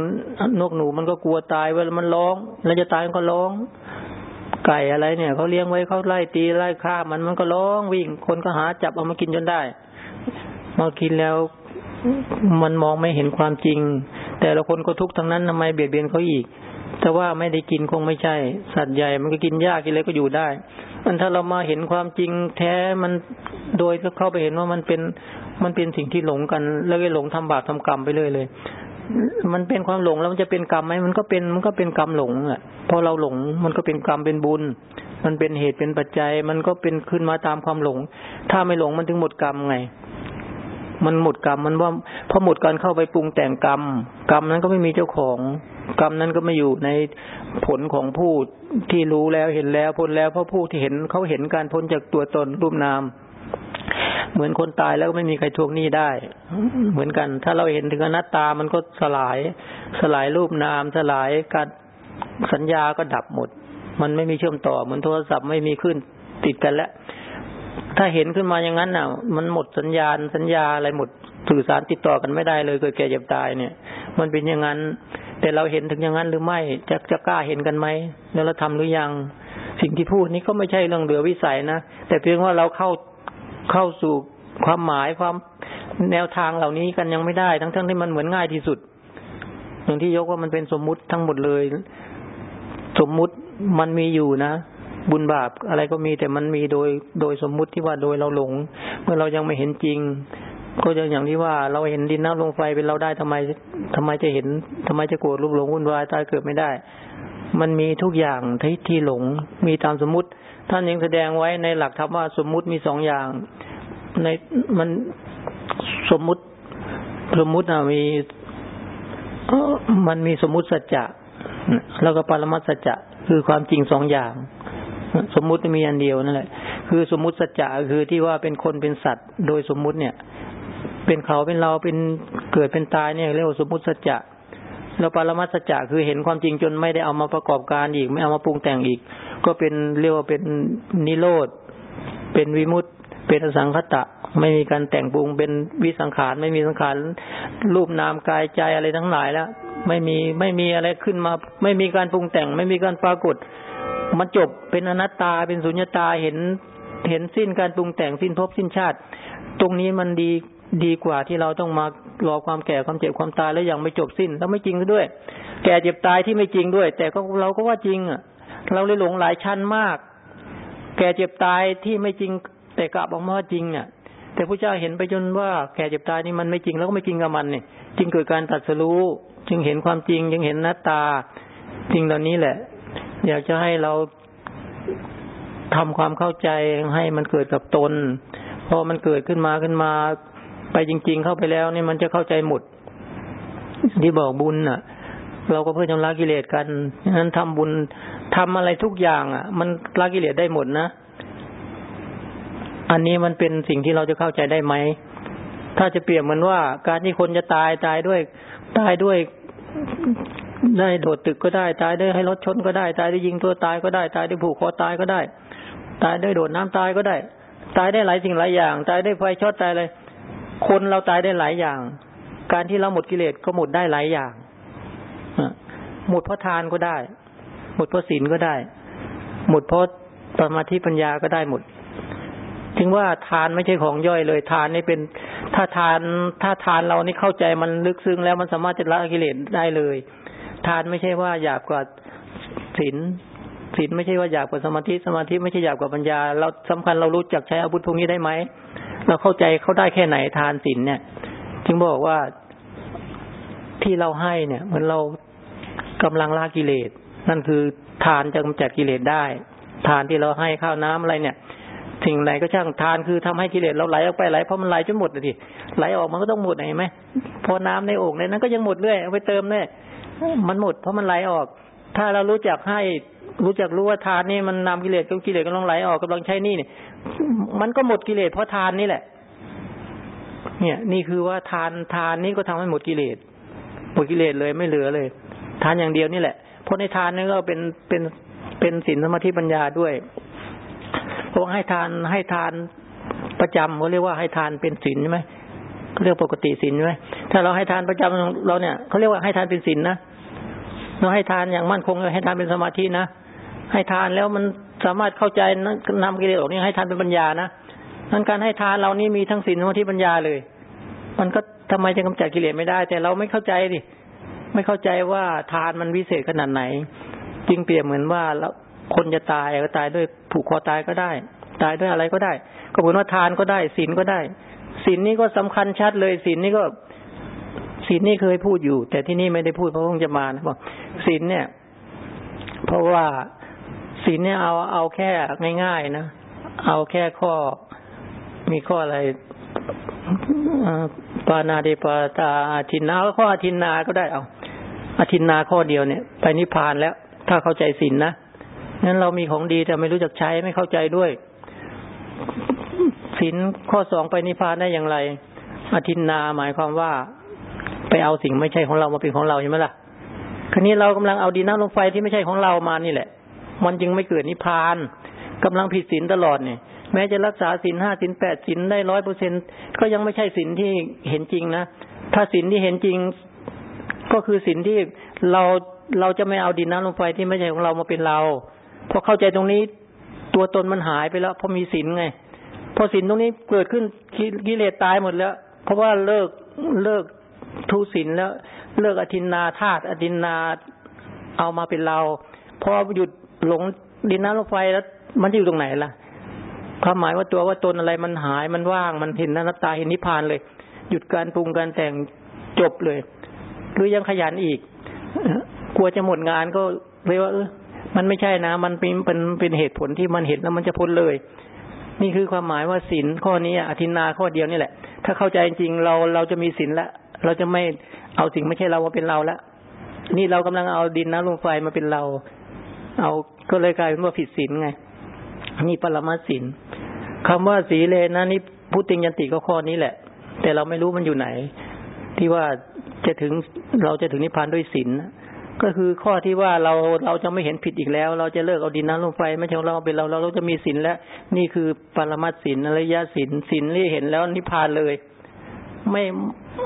นกหนูมันก็กลัวตายเวลามันร้อง แล้วจะตายมันก็ร้อง ไก่อะไรเนี่ยเขาเลี้ยงไว้เขาไล่ตีไล่ฆ่ามันมันก็ร้องวิ่ง คนก็หาจับเอามากินจนได้มากินแล้วมันมองไม่เห็นความจริง แต่ละคนก็ทุกข์ทั้งนั้นทำไมเบียดเบียนเขาอีกแต่ว่าไม่ได้กินคงไม่ใช่ สัตว์ใหญ่มันก็กินยากินอะไรก็อยู่ได้มันถ้าเรามาเห็นความจริงแท้มันโดยเข้าไปเห็นว่ามันเป็น มันเป็นสิ่งที่หลงกัน แล้วก็หลงทำบาปทำกรรมไปเลยเลย มันเป็นความหลงแล้วมันจะเป็นกรรมไหมมันก็เป็นมันก็เป็นกรรมหลงอะพอเราหลงมันก็เป็นกรรมเป็นบุญ มันเป็นเหตุเป็นปัจจัย มันก็เป็นขึ้นมาตามความหลง ถ้าไม่หลงมันถึงหมดกรรมไง มันหมดกรรมมันว่าพอหมดการเข้าไปปรุงแต่งกรรม กรรมนั้นก็ไม่มีเจ้าของกรรมนั้นก็ไม่อยู่ในผลของผู้ที่รู้แล้วเห็นแล้วพ้นแล้วเพราะผู้ที่เห็นเขาเห็นการพ้นจากตัวตนรูปนาม เหมือนคนตายแล้วไม่มีใครทวงหนี้ได้ เหมือนกัน ถ้าเราเห็นถึงอนัตตามันก็สลาย สลายรูปนาม สลายการสัญญาก็ดับหมด มันไม่มีเชื่อมต่อเหมือนโทรศัพท์ไม่มีขึ้นติดกันแล้วถ้าเห็นขึ้นมาอย่างนั้นน่ะ มันหมดสัญญาณสัญญาอะไรหมดสื่อสารติดต่อกันไม่ได้เลยเกิดแก่เจ็บตายเนี่ย มันเป็นอย่างนั้น แต่เราเห็นถึงอย่างนั้นหรือไม่จะจะกล้าเห็นกันไหมแล้วเราทำหรือยัง สิ่งที่พูดนี้ก็ไม่ใช่เรื่องเหลือวิสัยนะแต่เพียงว่าเราเข้า เข้าสู่ความหมายความแนวทางเหล่านี้กันยังไม่ได้ ทั้งทั้งที่มันเหมือนง่ายที่สุด อย่างที่ยกว่ามันเป็นสมมุติทั้งหมดเลย สมมุติมันมีอยู่นะบุญบาปอะไรก็มีแต่มันมีโดยโดยสมมุติที่ว่าโดยเราหลง เมื่อเรายังไม่เห็นจริง ก็จะอย่างที่ว่าเราเห็นดินน้ำลมไฟเป็นเราได้ทำไมทำไมจะเห็นทำไมจะโกรธลุกหลงวุ่นวายตายเกิดไม่ได้ มันมีทุกอย่างที่ที่หลงมีตามสมมุติ ท่านยังแสดงไว้ในหลักธรรมว่าสมมุติมีสองอย่าง ในมันสมมุติสมมุติอะมีมันมีสมมุติสัจจะแล้วก็ปรมัตสัจจะคือความจริงสองอย่าง สมมุติมีอันเดียวนั่นแหละคือสมมุติสัจจะคือที่ว่าเป็นคนเป็นสัตว์ โดยสมมุติเนี่ย เป็นเขาเป็นเราเป็นเกิดเป็นตายเนี่ยเรียกว่าสมมุติสัจจะเราปรมัตสัจจะคือเห็นความจริงจนไม่ได้เอามาประกอบการอีก ไม่เอามาปรุงแต่งอีก ก็เป็นเรียกว่าเป็นนิโรธ เป็นวิมุตเป็นสังคตะ ไม่มีการแต่งปรุงเป็นวิสังขาร ไม่มีสังขารรูปนามกายใจอะไรทั้งหลายแล้ว ไม่มีไม่มีอะไรขึ้นมา ไม่มีการปรุงแต่ง ไม่มีการปรากฏ มันจบเป็นอนัตตาเป็นสุญญตาเห็นเห็นสิ้นการปรุงแต่งสิ้นภพสิ้นชาติ ตรงนี้มันดีดีกว่าที่เราต้องมารอความแก่ความเจ็บความตายแล้วยังไม่จบสิ้นแล้วไม่จริงด้วย แก่เจ็บตายที่ไม่จริงด้วย แต่ก็เราก็ว่าจริงอะ เราเลยหลงหลายชั้นมาก แก่เจ็บตายที่ไม่จริง แต่กลับออกมาจริงอะแต่พระเจ้าเห็นไปจนว่าแก่เจ็บตายนี่มันไม่จริงแล้วก็ไม่จริงกับมันเนี่ยจึงเกิดการตัดสรู้ จึงเห็นความจริง จึงเห็นหน้าตาจริงเหล่านี้แหละ อยากจะให้เราทำความเข้าใจให้มันเกิดกับตน พอมันเกิดขึ้นมาขึ้นมา ไปจริง ๆ เข้าไปแล้วนี่มันจะเข้าใจหมดที่บอกบุญอะ เราก็เพื่อชำระกิเลสกันฉะนั้นทำบุญทำอะไรทุกอย่าง อะ มันละกิเลสได้หมดนะอันนี้มันเป็นสิ่งที่เราจะเข้าใจได้ไหมถ้าจะเปรียบเหมือนว่า การที่คนจะตายตายด้วย ตายด้วยได้โดดตึกก็ได้ ตายด้วยให้รถชนก็ได้ ตายด้วยยิงตัวตายก็ได้ ตายด้วยผูกคอตายก็ได้ ตายด้วยโดดน้ำตายก็ได้ ตายได้หลายสิ่งหลายอย่าง ตายได้ไฟช็อตตายเลยคนเราตายได้หลายอย่าง การที่เราหมดกิเลสก็หมดได้หลายอย่าง หมดเพราะทานก็ได้ หมดเพราะศีลก็ได้ หมดเพราะสมาธิปัญญาก็ได้หมดถึงว่าทานไม่ใช่ของย่อยเลยทานนี่เป็นถ้าทานถ้าทานเรานี่เข้าใจมันลึกซึ้งแล้วมันสามารถจะละกิเลสได้เลย ทานไม่ใช่ว่าหยาบกว่าศีลศีลไม่ใช่ว่าหยาบกว่าสมาธิสมาธิไม่ใช่หยาบกว่าปัญญา เราสำคัญเรารู้จักใช้อาวุธพวกนี้ได้ไหมเราเข้าใจเขาได้แค่ไหนทานศีลเนี่ย จึงบอกว่าที่เราให้เนี่ยเหมือนเรา กำลังละกิเลส นั่นคือทานจะกำจัดกิเลสได้ ทานที่เราให้ข้าวน้ำอะไรเนี่ยสิ่งไหนก็ช่างทานคือทำให้กิเลสเราไหลออกไปไหลเพราะมันไหลจนหมดเลยทีไหลออกมันก็ต้องหมดเห็นไหมพอน้ำในโอ่งในนั้นก็ยังหมดเรื่อยเอาไปเติมเนี่ยมันหมดเพราะมันไหลออก ถ้าเรารู้จักให้รู้จักรู้ว่าทานนี่มันนำกิเลสกับกิเลสกำลังไหลออกกำลังใช้นี่เนี่ยมันก็หมดกิเลสเพราะทานนี่แหละ เนี่ย นี่คือว่าทานทานนี่ก็ทำให้หมดกิเลสหมดกิเลสเลยไม่เหลือเลย ทานอย่างเดียวนี่แหละ เพราะในทานนี่ก็เป็นเป็นเป็นศีลสมาธิปัญญาด้วยเพราะให้ทานให้ทานประจำเขาเรียกว่าให้ทานเป็นศีลใช่ไหมเขาเรียกปกติศีลใช่ไหมถ้าเราให้ทานประจำเราเนี่ยเขาเรียกว่าให้ทานเป็นศีลนะเราให้ทานอย่างมั่นคงให้ทานเป็นสมาธินะให้ทานแล้วมันสามารถเข้าใจนำกิเลสออกนี่ให้ทานเป็นปัญญานะนั้นการให้ทานเรานี่มีทั้งศีลสมาธิปัญญาเลย มันก็ทำไมจะกำจัดกิเลสไม่ได้ แต่เราไม่เข้าใจดิ ไม่เข้าใจว่าทานมันวิเศษขนาดไหนจริงเปรียบเหมือนว่าแล้วคนจะตายก็ตายด้วยผูกคอตายก็ได้ ตายด้วยอะไรก็ได้ ก็เหมือนว่าทานก็ได้ศีลก็ได้ศีลนี้ก็สำคัญชัดเลยศีลนี้ก็ศีลนี่เคยพูดอยู่ แต่ที่นี่ไม่ได้พูดเพราะคงจะมานะบอกศีลเนี่ย เพราะว่าศีลเนี่ยเอาเอาแค่ง่ายๆนะเอาแค่ข้อมีข้ออะไร ปานาเดปาตาอาทินนาข้ออาทินนาก็ได้เอาอาทินนาข้อเดียวเนี่ย ไปนิพพานแล้ว ถ้าเข้าใจศีลนนะนั้นเรามีของดีแต่ไม่รู้จักใช้ไม่เข้าใจด้วยศีลข้อสองไปนิพพานได้อย่างไรอาทินนาหมายความว่า ไปเอาสิ่งไม่ใช่ของเรามาเป็นของเราใช่ไหมล่ะคันนี้เรากำลังเอาดินน้ำลมไฟที่ไม่ใช่ของเรามานี่แหละ มันจึงไม่เกิดนิพพานกำลังผิดศีลตลอดเนี่ย แม้จะรักษาศีลห้าศีลแปดศีลได้ร้อยเปอร์เซ็นก็ยังไม่ใช่ศีลที่เห็นจริงนะ ถ้าศีลที่เห็นจริง ก็คือศีลที่เราเราจะไม่เอาดินน้ำลมไฟที่ไม่ใช่ของเรามาเป็นเราพอเข้าใจตรงนี้ตัวตนมันหายไปแล้วเพราะมีศีลไง พอศีลตรงนี้เกิดขึ้นกิเลสตายหมดแล้ว เพราะว่าเลิกเลิกทุศีลแล้ว เลิกอธินนาธาตุอธินนาเอามาเป็นเราพอหยุดหลงดินน้ำลมไฟแล้ว มันจะอยู่ตรงไหนล่ะ ความหมายว่าตัวว่าตนอะไรมันหายมันว่างมันเห็นนัตตาเห็นนิพพานเลย หยุดการปรุงการแต่งจบเลย หรือยังขยันอีกกลัวจะหมดงานก็เลยว่าเออมันไม่ใช่นะ มันเป็นเป็นเป็นเหตุผลที่มันเห็นแล้วมันจะพ้นเลย นี่คือความหมายว่าศีลข้อนี้อธินาข้อเดียวนี่แหละ ถ้าเข้าใจจริงเราเราจะมีศีลละเราจะไม่เอาสิ่งไม่ใช่เรามาเป็นเราละนี่เรากำลังเอาดินน้ำลมไฟมาเป็นเรา เอาก็เลยกลายเป็นว่าผิดศีลไง นี่ปรมาศีลคำว่าสีเลนะนี่พุทธิยันติก็ข้อนี้แหละ แต่เราไม่รู้มันอยู่ไหน ที่ว่าจะถึงเราจะถึงนิพพานด้วยศีลก็คือข้อที่ว่าเราเราจะไม่เห็นผิดอีกแล้ว เราจะเลิกเอาดินน้ำลมไฟไม่ใช่ของเราเป็นเราเราเราจะมีศีลแล้วนี่คือปรมัตศีลอริยศีลศีลที่เห็นแล้วนิพพานเลย ไม่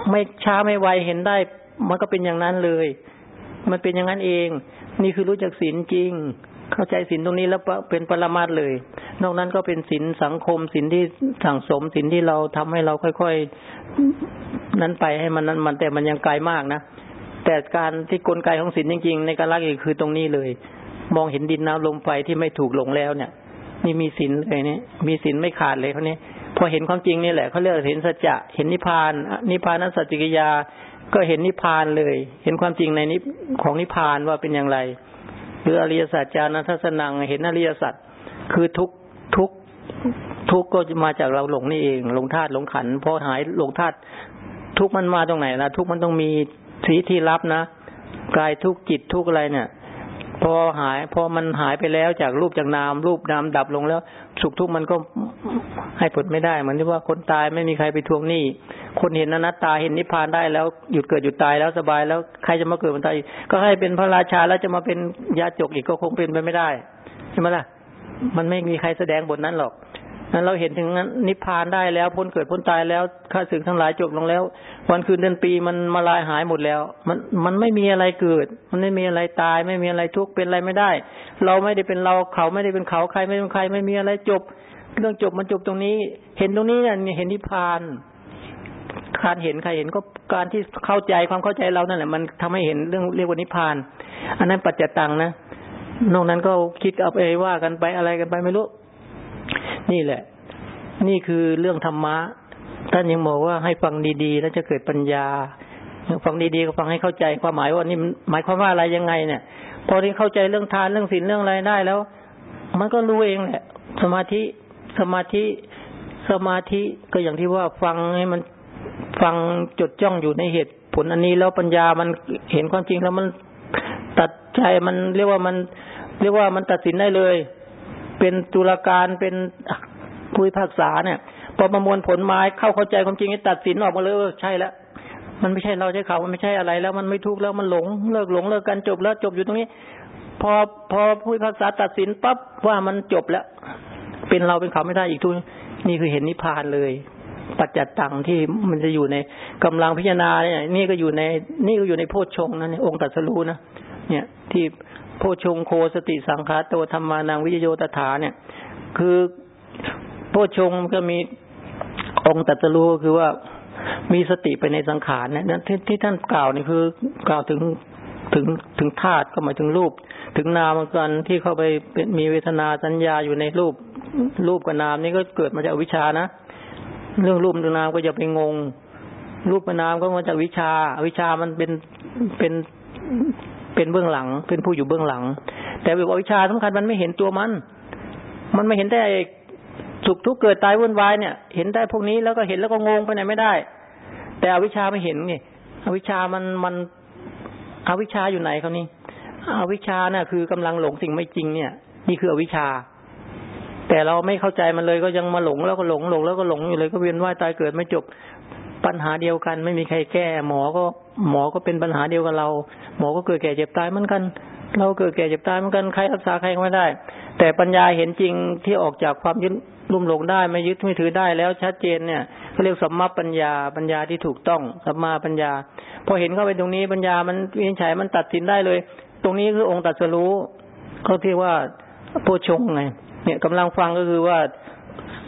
ไม่ช้าไม่ไวเห็นได้ มันก็เป็นอย่างนั้นเลย มันเป็นอย่างนั้นเอง นี่คือรู้จักศีลจริง เข้าใจศีลตรงนี้แล้วเป็นปรมาตเลย นอกนั้นก็เป็นศีลสังคมศีลที่สั่งสมศีลที่เราทำให้เราค่อยๆนั้นไปให้มันนั้นมันแต่มันยังไกลมากนะแต่การที่กลไกของศีลจริง ๆ ในการละกิเลสคือตรงนี้เลย มองเห็นดินน้ำลมไฟที่ไม่ถูกหลงแล้วเนี่ยนี่มีศีลเลยเนี่ยมีศีลไม่ขาดเลยเขาเนี้พอเห็นความจริงนี่แหละเขาเรียกเห็นสัจจะเห็นนิพพาน นิพพานัสัจจิกยา ก็เห็นนิพพานเลย เห็นความจริงในนิของนิพพานว่าเป็นอย่างไร หรืออริยสัจจานัทสนังเห็นอริยสัจคือทุกทุกทุกก็มาจากเราหลงนี่เองหลงธาตุหลงขันพอหายหลงธาตุทุกมันมาตรงไหนล่ะทุกมันต้องมีสีที่รับนะกายทุกจิตทุกอะไรเนี่ย พอหาย พอมันหายไปแล้วจากรูปจากนาม รูปนามดับลงแล้ว สุขทุกข์มันก็ให้ผลไม่ได้เหมือนที่ว่าคนตายไม่มีใครไปทวงหนี้ คนเห็นอนัตตาเห็นนิพพานได้แล้วหยุดเกิดหยุดตายแล้วสบายแล้วใครจะมาเกิดมันตายก็ให้เป็นพระราชาแล้วจะมาเป็นยาจกอีกก็คงเป็นไปไม่ได้ใช่ไหมล่ะ มันไม่มีใครแสดงบทนั้นหรอกนั้นเราเห็นถึงนั้นนิพพานได้แล้วพ้นเกิดพ้นตายแล้วข้าศึกทั้งหลายจบลงแล้ว วันคืนเดือนปีมันมาลายหายหมดแล้ว มันมันไม่มีอะไรเกิด มันไม่มีอะไรตาย ไม่มีอะไรทุกข์เป็นอะไรไม่ได้ เราไม่ได้เป็นเราเขาไม่ได้เป็นเขาใครไม่เป็นใคร ไม่มีอะไรจบ เรื่องจบมันจบตรงนี้ เห็นตรงนี้เนี่ยเห็นนิพพาน การเห็นใครเห็นก็การที่เข้าใจความเข้าใจเรานั่นแหละมันทำให้เห็นเรื่องเรียกว่านิพพาน อันนั้นปัจจตังนะ นอกนั้นก็คิดเอาไปว่ากันไปอะไรกันไปไม่รู้ นี่แหละ นี่คือเรื่องธรรมะท่านยังบอกว่าให้ฟังดีๆ แล้วจะเกิดปัญญา ฟังดีๆก็ฟังให้เข้าใจความหมายว่านี่หมายความว่าอะไรยังไงเนี่ย พอที่เข้าใจเรื่องทานเรื่องศีลเรื่องอะไรได้แล้ว มันก็รู้เองแหละ สมาธิสมาธิสมาธิก็อย่างที่ว่าฟังให้มัน ฟังจดจ้องอยู่ในเหตุผลอันนี้แล้วปัญญามันเห็นความจริงแล้วมันตัดใจมันเรียกว่ามัน เรียกว่ามันตัดสินได้เลย เป็นตุลาการเป็นผู้พิพากษาเนี่ยพอประมวลผลไม้เข้าเข้าใจความจริงตัดสินออกมาเลยใช่แล้วมันไม่ใช่เราใช่เขา มันไม่ใช่อะไรแล้วมันไม่ทุกข์แล้วมันหลงเลิกหลงเลิกกันจบแล้วจบอยู่ตรงนี้ พอพอผู้พิพากษาตัดสินปั๊บว่ามันจบแล้ว เป็นเราเป็นเขาไม่ได้อีกทุกนี่คือเห็นนิพพานเลย ปัจจัตตังที่มันจะอยู่ในกำลังพิจารณาเนี่ยนี่ก็อยู่ในนี่ก็อยู่ในโพชฌงนะเนี่ยองค์ตัสรู้นะเนี่ยที่โพชฌงโคสติสังขารโตธรรมานังวิโยตถาเนี่ย คือโพชฌงก็มีองค์ตัสรู้คือว่ามีสติไปในสังขารเนี่ยที่ที่ท่านกล่าวนี่คือกล่าวถึงถึงถึงธาตุก็หมายถึงรูป ถึงนามกันที่เข้าไปมีเวทนาสัญญาอยู่ในรูปรูปกับนามนี่ก็เกิดมาจากวิชานะ เรื่องรูปนามก็อย่าไปงง รูปนามก็มาจากวิชา วิชามันเป็นเป็นเป็นเบื้องหลัง เป็นผู้อยู่เบื้องหลัง แต่บอกวิชาสำคัญมันไม่เห็นตัวมัน มันไม่เห็นได้สุขทุกข์เกิดตายวุ่นวายเนี่ย เห็นได้พวกนี้แล้วก็เห็นแล้วก็งงไปไหนไม่ได้ แต่อวิชาไม่เห็นไงอวิชามันมันอวิชาอยู่ไหนเขานี่อวิชาเนี่ยคือกำลังหลงสิ่งไม่จริงเนี่ย นี่คืออวิชา แต่เราไม่เข้าใจมันเลยก็ยังมาหลงแล้วก็หลงหลงแล้วก็หลงอยู่เลย ก็เวียนว่ายตายเกิดไม่จบปัญหาเดียวกัน ไม่มีใครแก้ หมอก็หมอก็เป็นปัญหาเดียวกับเรา หมอก็เกิดแก่เจ็บตายเหมือนกัน เราเกิดแก่เจ็บตายเหมือนกันใครรักษาใครก็ไม่ได้ แต่ปัญญาเห็นจริงที่ออกจากความยึดลุ่มหลงได้ไม่ยึดไม่ถือได้แล้วชัดเจนเนี่ยเขาเรียกสัมมาปัญญาปัญญาที่ถูกต้องสัมมาปัญญา พอเห็นเข้าไปตรงนี้ปัญญามันวินิจฉัยมันตัดสินได้เลย ตรงนี้คือองค์ตัดสรู้เขาที่ว่าโพชงไง เนี่ยกำลังฟังก็คือว่า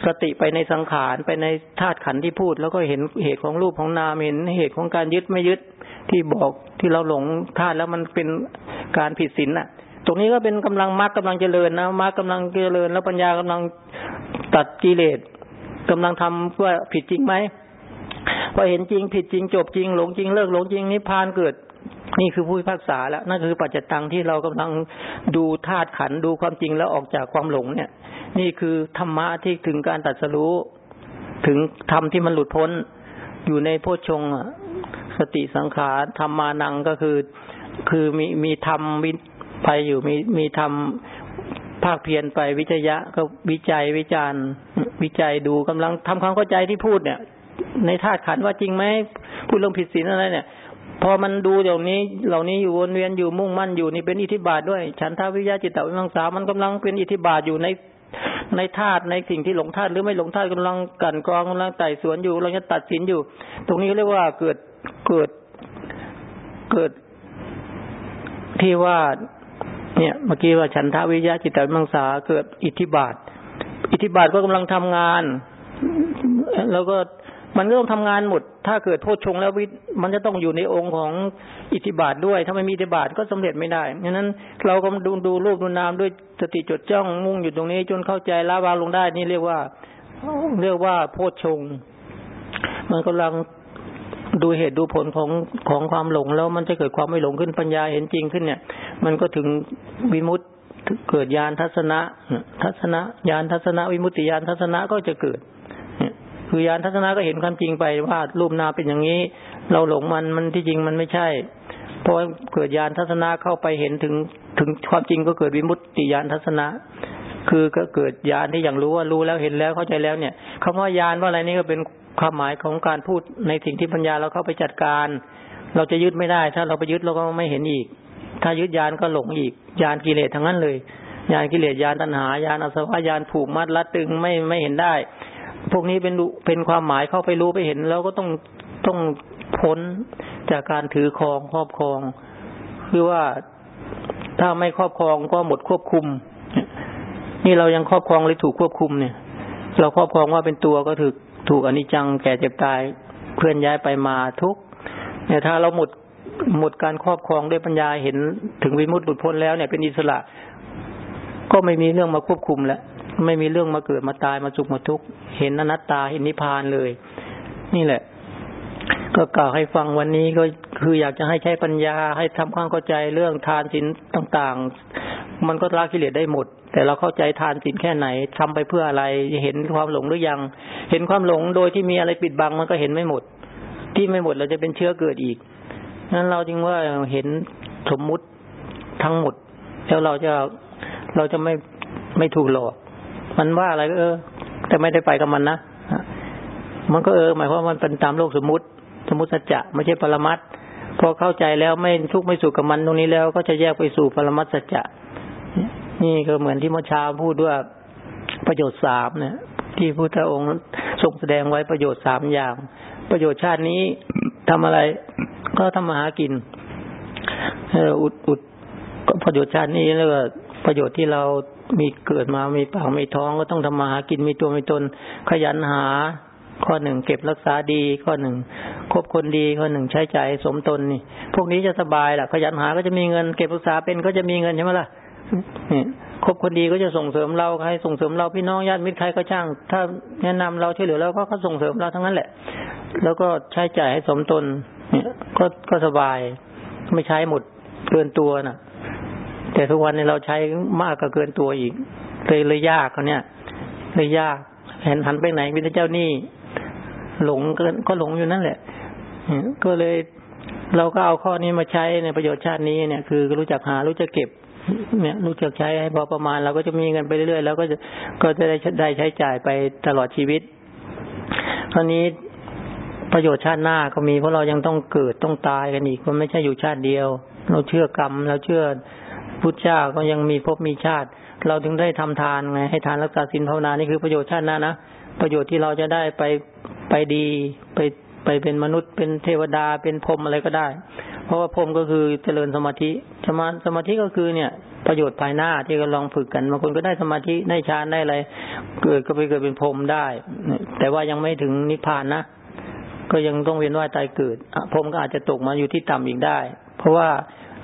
สติไปในสังขารไปในธาตุขันที่พูด แล้วก็เห็นเหตุของรูปของนามเห็นเหตุของการยึดไม่ยึดที่บอกที่เราหลงธาตุแล้วมันเป็นการผิดศีลน่ะ ตรงนี้ก็เป็นกำลังมรรคกาลังเจริญนะมรรคกาลังเจริญ แล้วปัญญากำลังตัดกิเลสกำลังทำว่าผิดจริงไหมพอเห็นจริงผิดจริงจบจริง หลงจริงเลิกหลงจริงนิพพานเกิด นี่คือผู้พิพากษาแล้วนั่นคือปัจจตังที่เรากำลังดูธาตุขันดูความจริงแล้วออกจากความหลงเนี่ย นี่คือธรรมะที่ถึงการตัดสรู้ ถึงธรรมที่มันหลุดพ้น อยู่ในโพชฌงสติสังขารธรรมานังก็คือคือมีมีธรรมวิไปอยู่มีมีธรรมภาคเพียรไปวิจยะก็วิจัยวิจารณ์วิจัยดูกำลังทำความเข้าใจที่พูดเนี่ย ในธาตุขันว่าจริงไหมพูดเรื่องผิดศีลอะไรเนี่ย พอมันดูเดี๋ยวนี้ เหล่านี้อยู่วนเวียนอยู่มุ่งมั่นอยู่นี่เป็นอิทธิบาทด้วย ฉันทาวิยาจิตตวิมังสามันกำลังเป็นอิทธิบาทอยู่ในในธาตุในสิ่งที่หลงธาตุหรือไม่หลงธาตุกำลังกันกรองกำลังไต่สวนอยู่กำลังจะตัดสินอยู่ ตรงนี้เรียกว่าเกิดเกิดเกิดที่ว่า เนี่ยเมื่อกี้ว่าฉันทาวิยาจิตตวิมังสาเกิดอิทธิบาท อิทธิบาทก็กำลังทำงาน แล้วก็ มันก็ต้องทำงานหมด ถ้าเกิดโพชฌงแล้ววิมันจะต้องอยู่ในองค์ของอิทธิบาทด้วย ถ้าไม่มีอิทธิบาทก็สำเร็จไม่ได้ดังนั้นเราก็ดูดูรูปดูนามด้วยสติจดจ้องมุ่งอยู่ตรงนี้ จนเข้าใจละวางลงได้ นี่เรียกว่า เรียกว่าโพชฌงมันกำลังดูเหตุดูผลของของความหลงแล้วมันจะเกิดความไม่หลงขึ้นปัญญาเห็นจริงขึ้นเนี่ย มันก็ถึงวิมุตติเกิดญาณทัศนะ ทัศนะญาณทัศนะ วิมุตติญาณทัศนะก็จะเกิด คือยานทัศนะก็เห็นความจริงไปว่ารูปนาเป็นอย่างนี้ เราหลงมันมันที่จริงมันไม่ใช่พอเกิดยานทัศนะเข้าไปเห็นถึงถึงความจริงก็เกิดวิมุตติยานทัศนะ คือก็เกิดยานที่อย่างรู้ว่ารู้แล้วเห็นแล้วเข้าใจแล้วเนี่ยคำว่ายานว่าอะไรนี่ก็เป็นความหมายของการพูดในสิ่งที่ปัญญาเราเข้าไปจัดการ เราจะยึดไม่ได้ ถ้าเราไปยึดเราก็ไม่เห็นอีก ถ้ายึดยานก็หลงอีกยานกิเลสทั้งนั้นเลยยานกิเลสยานตัณหายานอสวะยานผูกมัดรัดตึงไม่ไม่เห็นได้ พวกนี้เป็นเป็นความหมายเข้าไปรู้ไปเห็น แล้วก็ต้องต้องพ้นจากการถือครองครอบครอง คือว่าถ้าไม่ครอบครองก็หมดควบคุม นี่เรายังครอบครองเลยถูกควบคุมเนี่ย เราครอบครองว่าเป็นตัวก็ถูกถูกอนิจจังแก่เจ็บตายเคลื่อนย้ายไปมาทุกเนี่ยถ้าเราหมดหมดการครอบครองด้วยปัญญาเห็นถึงวิมุตติหลุดพ้นแล้วเนี่ยเป็นอิสระ ก็ไม่มีเรื่องมาควบคุมแล้ว ไม่มีเรื่องมาเกิดมาตายมาสุขมาทุกข์เห็นอนัตตาเห็นนิพพานเลย นี่แหละ ก็กล่าวให้ฟังวันนี้ก็คืออยากจะให้ใช้ปัญญาให้ทำความเข้าใจเรื่องทานศีลต่างๆ มันก็ละกิเลสได้หมด แต่เราเข้าใจทานศีลแค่ไหนทำไปเพื่ออะไรเห็นความหลงหรือยัง เห็นความหลงโดยที่มีอะไรปิดบังมันก็เห็นไม่หมด ที่ไม่หมดเราจะเป็นเชื้อเกิดอีกนั้นเราจึงว่าเห็นสมมุติทั้งหมด แล้วเราจะเราจะไม่ไม่ถูกหลอก มันว่าอะไรก็เออ แต่ไม่ได้ไปกับมันนะมันก็เออ หมายความว่ามันเป็นตามโลกสมมุติ สมมติสัจจะไม่ใช่ปรมัตพอเข้าใจแล้วไม่ทุกข์ไม่สุขกับมันตรงนี้แล้ว ก็จะแยกไปสู่ปรมัตสัจจะนี่ก็เหมือนที่เมื่อเช้าพูดว่าประโยชน์สามเนี่ย ที่พุทธองค์ทรงแสดงไว้ประโยชน์สามอย่าง ประโยชน์ชาตินี้ทำอะไร ก็ทำมาหากินเอออุดอุดประโยชน์ชาตินี้แล้วก็ประโยชน์ที่เรา มีเกิดมามีปากมีท้องก็ต้องทำมาหากินมีตัวมีตน ขยันหา ข้อหนึ่งเก็บรักษาดี ข้อหนึ่งคบคนดีข้อหนึ่งใช้ใจสมตนนี่ พวกนี้จะสบายแหละขยันหาก็จะมีเงิน เก็บรักษาเป็นก็จะมีเงินใช่ไหมล่ะนี่คบคนดีก็จะส่งเสริมเราใครส่งเสริมเราพี่น้องญาติมิตรใครก็ช่าง ถ้าแนะนำเราช่วยเหลือเราก็เขาส่งเสริมเราทั้งนั้นแหละ แล้วก็ใช้จ่ายให้สมตนเนี่ยก็ก็สบาย ไม่ใช้หมดเกินตัวน่ะ แต่ทุกวันนี้เราใช้มากกเกินตัวอีก เลยเลยยากเขาเนี่ย เลยยากเห็นหันไปไหนมีแต่เจ้านี่ หลงก็ก็หลงอยู่นั่นแหละก็เลยเราก็เอาข้อนี้มาใช้ในประโยชน์ชาตินี้เนี่ย คือรู้จักหารู้จักเก็บเนี่ยรู้จักใช้ให้พอประมาณเราก็จะมีเงินไปเรื่อยๆแล้วก็จะก็จะได้ได้ใช้จ่ายไปตลอดชีวิตคราวนี้ประโยชน์ชาติหน้าก็มีเพราะเรายังต้องเกิดต้องตายกันอีกมันไม่ใช่อยู่ชาติเดียว เราเชื่อกรรมเราเชื่อ พุทธเจ้าก็ยังมีภพมีชาติ เราถึงได้ทำทานไงให้ทานรักษาศีลภาวนานี่คือประโยชน์ชาติหน้านะประโยชน์ที่เราจะได้ไปไปดีไปไปเป็นมนุษย์เป็นเทวดาเป็นพรหมอะไรก็ได้ เพราะว่าพรหมก็คือเจริญสมาธิสมาสมาธิก็คือเนี่ย ประโยชน์ภายหน้าที่ก็ลองฝึกกันบางคนก็ได้สมาธิได้ฌานได้อะไรเกิดก็ไปเกิดเป็นพรหมได้ แต่ว่ายังไม่ถึงนิพพานนะก็ยังต้องเวียนว่ายตายเกิดพรหมก็อาจจะตกมาอยู่ที่ต่ำอีกได้ เพราะว่า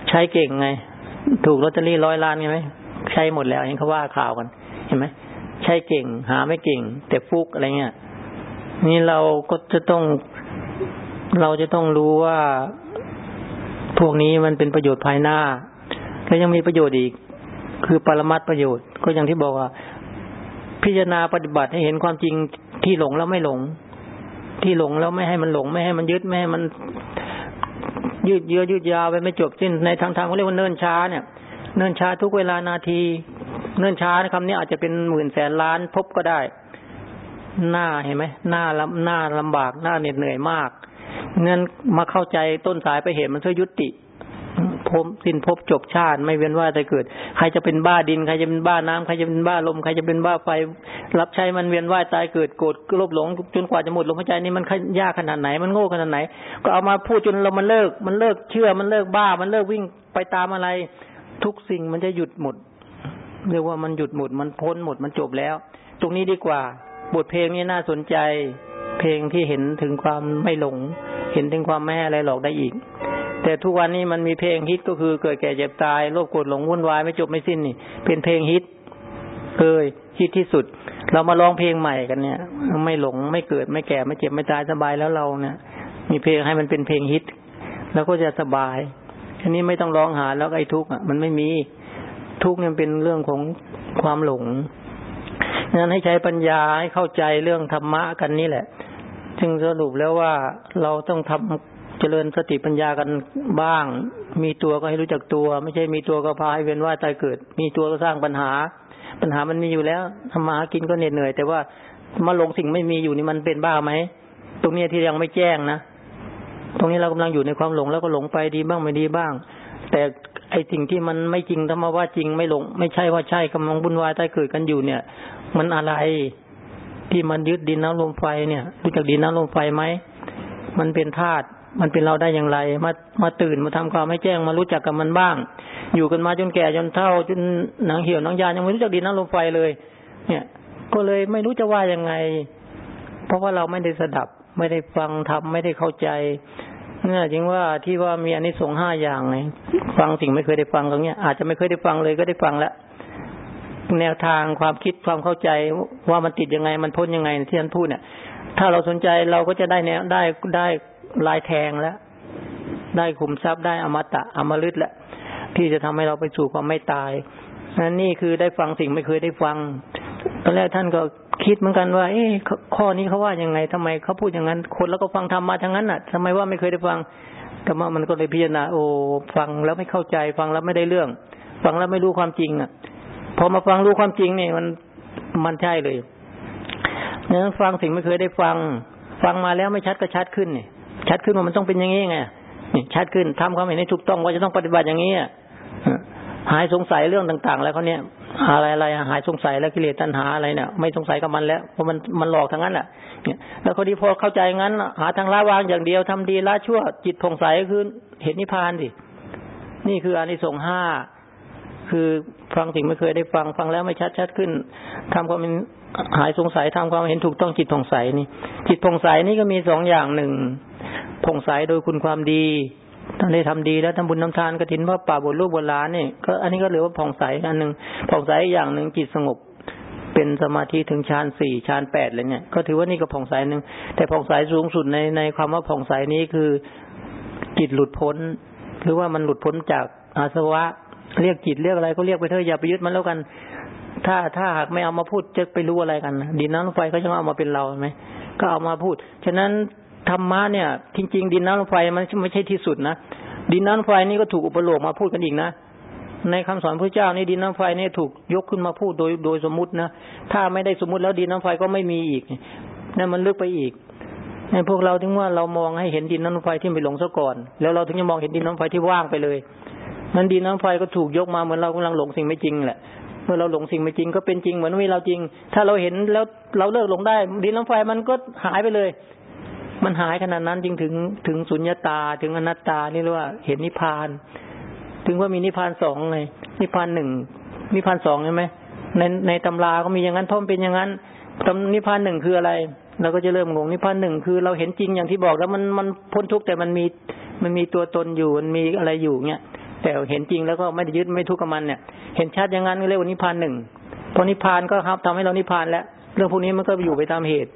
ใช้เก่งไง ถูกลอตเตอรี่ร้อยล้านใช่ไหมใช้หมดแล้วเห็นเขาว่าข่าวกัน เห็นไหมใช้เก่ง หาไม่เก่ง แต่ฟุกอะไรเงี้ยนี่เราก็จะต้องเราจะต้องรู้ว่าพวกนี้มันเป็นประโยชน์ภายหน้า แล้วยังมีประโยชน์อีก คือปรมัตประโยชน์ ก็อย่างที่บอกว่า พิจารณาปฏิบัติให้เห็นความจริงที่หลงแล้วไม่หลง ที่หลงแล้วไม่ให้มันหลง ไม่ให้มันยึดไม่ให้มัน ยืดเยื้อยืดยาวไปไม่จบสิ้นในทางทางเขาเรียกว่าเนิ่นช้าเนี่ย เนิ่นช้าทุกเวลานาที เนิ่นช้าคำนี้อาจจะเป็นหมื่นแสนล้านพบก็ได้ หน้าเห็นไหมหน้าลำหน้าลำบากหน้าเหน็ดเหนื่อยมากงั้นมาเข้าใจต้นสายไปเหตุมันช่วยยุติ พบสิ้นพบจบชาติ ไม่เว้นว่าจะเกิด ใครจะเป็นบ้าดิน ใครจะเป็นบ้าน้ำใครจะเป็นบ้าลม ใครจะเป็นบ้าไฟ รับใช้มันเวียนว่ายตายเกิดโกรธโลภหลง จนกว่าจะหมดลมหายใจนี่มันยากขนาดไหน มันโง่ขนาดไหน ก็เอามาพูดจนเรามันเลิก มันเลิกเชื่อ มันเลิกบ้า มันเลิกวิ่งไปตามอะไร ทุกสิ่งมันจะหยุดหมด เรียกว่ามันหยุดหมด มันพ้นหมด มันจบแล้ว ตรงนี้ดีกว่า บทเพลงนี้น่าสนใจ เพลงที่เห็นถึงความไม่หลง เห็นถึงความแม่อะไรหลอกได้อีก แต่ทุกวันนี้มันมีเพลงฮิตก็คือเกิดแก่เจ็บตายโลภโกรธหลงวุ่นวายไม่จบไม่สิ้นนี่ เป็นเพลงฮิตเอยฮิตที่สุด เรามาร้องเพลงใหม่กันเนี่ย ไม่หลงไม่เกิดไม่แก่ไม่เจ็บไม่ตายสบายแล้วเราเนี่ย มีเพลงให้มันเป็นเพลงฮิตแล้วก็จะสบายอันนี้ไม่ต้องร้องหาแล้วไอ้ทุกข์อะมันไม่มีทุกข์เนี่ยเป็นเรื่องของความหลงงั้นให้ใช้ปัญญาให้เข้าใจเรื่องธรรมะกันนี่แหละ จึงสรุปแล้วว่าเราต้องทำ เจริญสติปัญญากันบ้าง มีตัวก็ให้รู้จักตัว ไม่ใช่มีตัวก็พาให้เวียนว่ายตายเกิด มีตัวก็สร้างปัญหา ปัญหามันมีอยู่แล้วทำมาหากินก็เหน็ดเหนื่อย แต่ว่ามาลงสิ่งไม่มีอยู่นี่มันเป็นบ้าไหมตรงนี้ที่ยังไม่แจ้งนะตรงนี้เรากำลังอยู่ในความหลงแล้วก็หลงไปดีบ้างไม่ดีบ้าง แต่ไอสิ่งที่มันไม่จริงธรรมาว่าจริงไม่หลง ไม่ใช่ว่าใช่กำลังบุญวายใต้เกิดกันอยู่เนี่ย มันอะไรที่มันยึดดินน้ำลมไฟเนี่ยรู้จักดินน้ำลมไฟไหมมันเป็นธาตุ มันเป็นเราได้อย่างไร มามาตื่นมาทำความไม่แจ้งมารู้จักกับมันบ้าง อยู่กันมาจนแก่จนเฒ่าจนหนังเหี่ยวหนังยานยังไม่รู้จักดินน้ำลมไฟเลย เนี่ย ก็เลยไม่รู้จะว่ายังไง เพราะว่าเราไม่ได้สดับ ไม่ได้ฟังทำไม่ได้เข้าใจเนี่ยจริงว่าที่ว่ามีอันนี้สงห้าอย่างไงฟังสิ่งไม่เคยได้ฟังตรงเนี้ยอาจจะไม่เคยได้ฟังเลยก็ได้ฟังแล้วแนวทางความคิดความเข้าใจว่ามันติดยังไงมันพ้นยังไงที่ท่านพูดเนี่ย ถ้าเราสนใจเราก็จะได้แนวได้ได้ ลายแทงแล้ว ได้ขุมทรัพย์ได้อมตะอมฤตแล้วที่จะทำให้เราไปสู่ความไม่ตายนั่นนี่คือได้ฟังสิ่งไม่เคยได้ฟังตอนแรกท่านก็คิดเหมือนกันว่า เอ๊ะข้อนี้เขาว่ายังไงทำไมเขาพูดอย่างนั้น คนแล้วก็ฟังทำมาทั้งนั้นน่ะทำไมว่าไม่เคยได้ฟังก็มามันก็เลยพิจารณาโอ้ฟังแล้วไม่เข้าใจ ฟังแล้วไม่ได้เรื่อง ฟังแล้วไม่รู้ความจริงอะ พอมาฟังรู้ความจริงเนี่ยมันมันใช่เลยนั้นฟังสิ่งไม่เคยได้ฟัง ฟังมาแล้วไม่ชัดก็ชัดขึ้นเนี่ย ชัดขึ้นว่ามันต้องเป็นอย่างนี้ไงชัดขึ้นทำความเห็นให้ถูกต้องว่าจะต้องปฏิบัติอย่างนี้หายสงสัยเรื่องต่าง ๆ แล้วเขาเนี่ยอะไรอะไรหายสงสัยแล้วกิเลสตัณหาอะไรเนี่ยไม่สงสัยกับมันแล้วเพราะมันมันหลอกทั้งนั้นแหละเนี่ยแล้วคนที่พอเข้าใจงั้น หาทางละวางอย่างเดียวทำดีละชั่วจิตผ่องใสคือเห็นนิพพานสินี่คืออานิสงส์ห้าคือฟังสิ่งไม่เคยได้ฟังฟังแล้วไม่ชัดชัดขึ้นทำความ หายสงสัยทำความเห็นถูกต้องจิตผ่องใสนี่ จิตผ่องใสนี่ก็มีสองอย่างหนึ่งผ่องใสโดยคุณความดีท่านได้ทำดีแล้วทำบุญน้ำทานกระถินพระป่าบนรูปบนล้านนี่ก็อันนี้ก็เหลือว่าผ่องใสอันหนึ่งผ่องใสอย่างหนึ่งจิตสงบ เป็นสมาธิถึงฌานสี่ฌานแปดเลยเนี่ย ก็ถือว่านี่ก็ผ่องใสหนึ่งแต่ผ่องใสสูงสุดในในความว่าผ่องใสนี้คือจิตหลุดพ้นหรือว่ามันหลุดพ้นจากอาสวะเรียกจิตเรียกอะไรก็เรียกไปเถอะอย่าไปยึดมันแล้วกัน ถ้าถ้าหากไม่เอามาพูดจะไปรู้อะไรกันดินน้ำไฟเขาจะเอามาเป็นเราไหมก็เอามาพูด ฉะนั้นธรรมะเนี่ย จริง ๆ ดินน้ำไฟมันไม่ใช่ที่สุดนะดินน้ำไฟนี่ก็ถูกอุปโลกมาพูดกันอีกนะในคำสอนพระเจ้านี่ดินน้ำไฟนี่ถูกยกขึ้นมาพูดโดยโดยสมมุตินะถ้าไม่ได้สมมุติแล้วดินน้ำไฟก็ไม่มีอีกนั่นมันลึกไปอีกในพวกเราถึงว่าเรามองให้เห็นดินน้ำไฟที่ไปหลงซะก่อน แล้วเราถึงจะมองเห็นดินน้ำไฟที่ว่างไปเลยนั้นดินน้ำไฟก็ถูกยกมาเหมือนเรากำลังหลงสิ่งไม่จริงแหละ มื่อเราหลงสิ่งไม่จริงก็เป็นจริงเหมือนว่เราจริง ถ้าเราเห็นแล้วเราเลิกหลงได้ดินน้ำไฟมันก็หายไปเลย มันหายขนาดนั้นจึงถึงถึงสุญญาตาถึงอนัตตานี่เรียกว่าเห็นนิพพาน ถึงว่ามีนิพพานสองไงนิพพานหนึ่งนิพพานสองใช่ไหมในในตำราก็มีอย่างนั้นท่อมเป็นอย่างนั้นตำนิพพานหนึ่งคืออะไรเราก็จะเริ่มงงนิพพานหนึ่งคือเราเห็นจริงอย่างที่บอกแล้วมันมันพ้นทุกข์แต่มันมีมันมีตัวตนอยู่มันมีอะไรอยู่เนี่ย แต่เห็นจริงแล้วก็ไม่ได้ยึดไม่ทุกข์กับมันเนี่ย เห็นชัดอย่างนั้นก็เรียกว่านิพพานหนึ่งพอนิพพานก็ครับทำให้เรานิพพานแล้ว เรื่องพวกนี้มันก็อยู่ไปตามเหตุ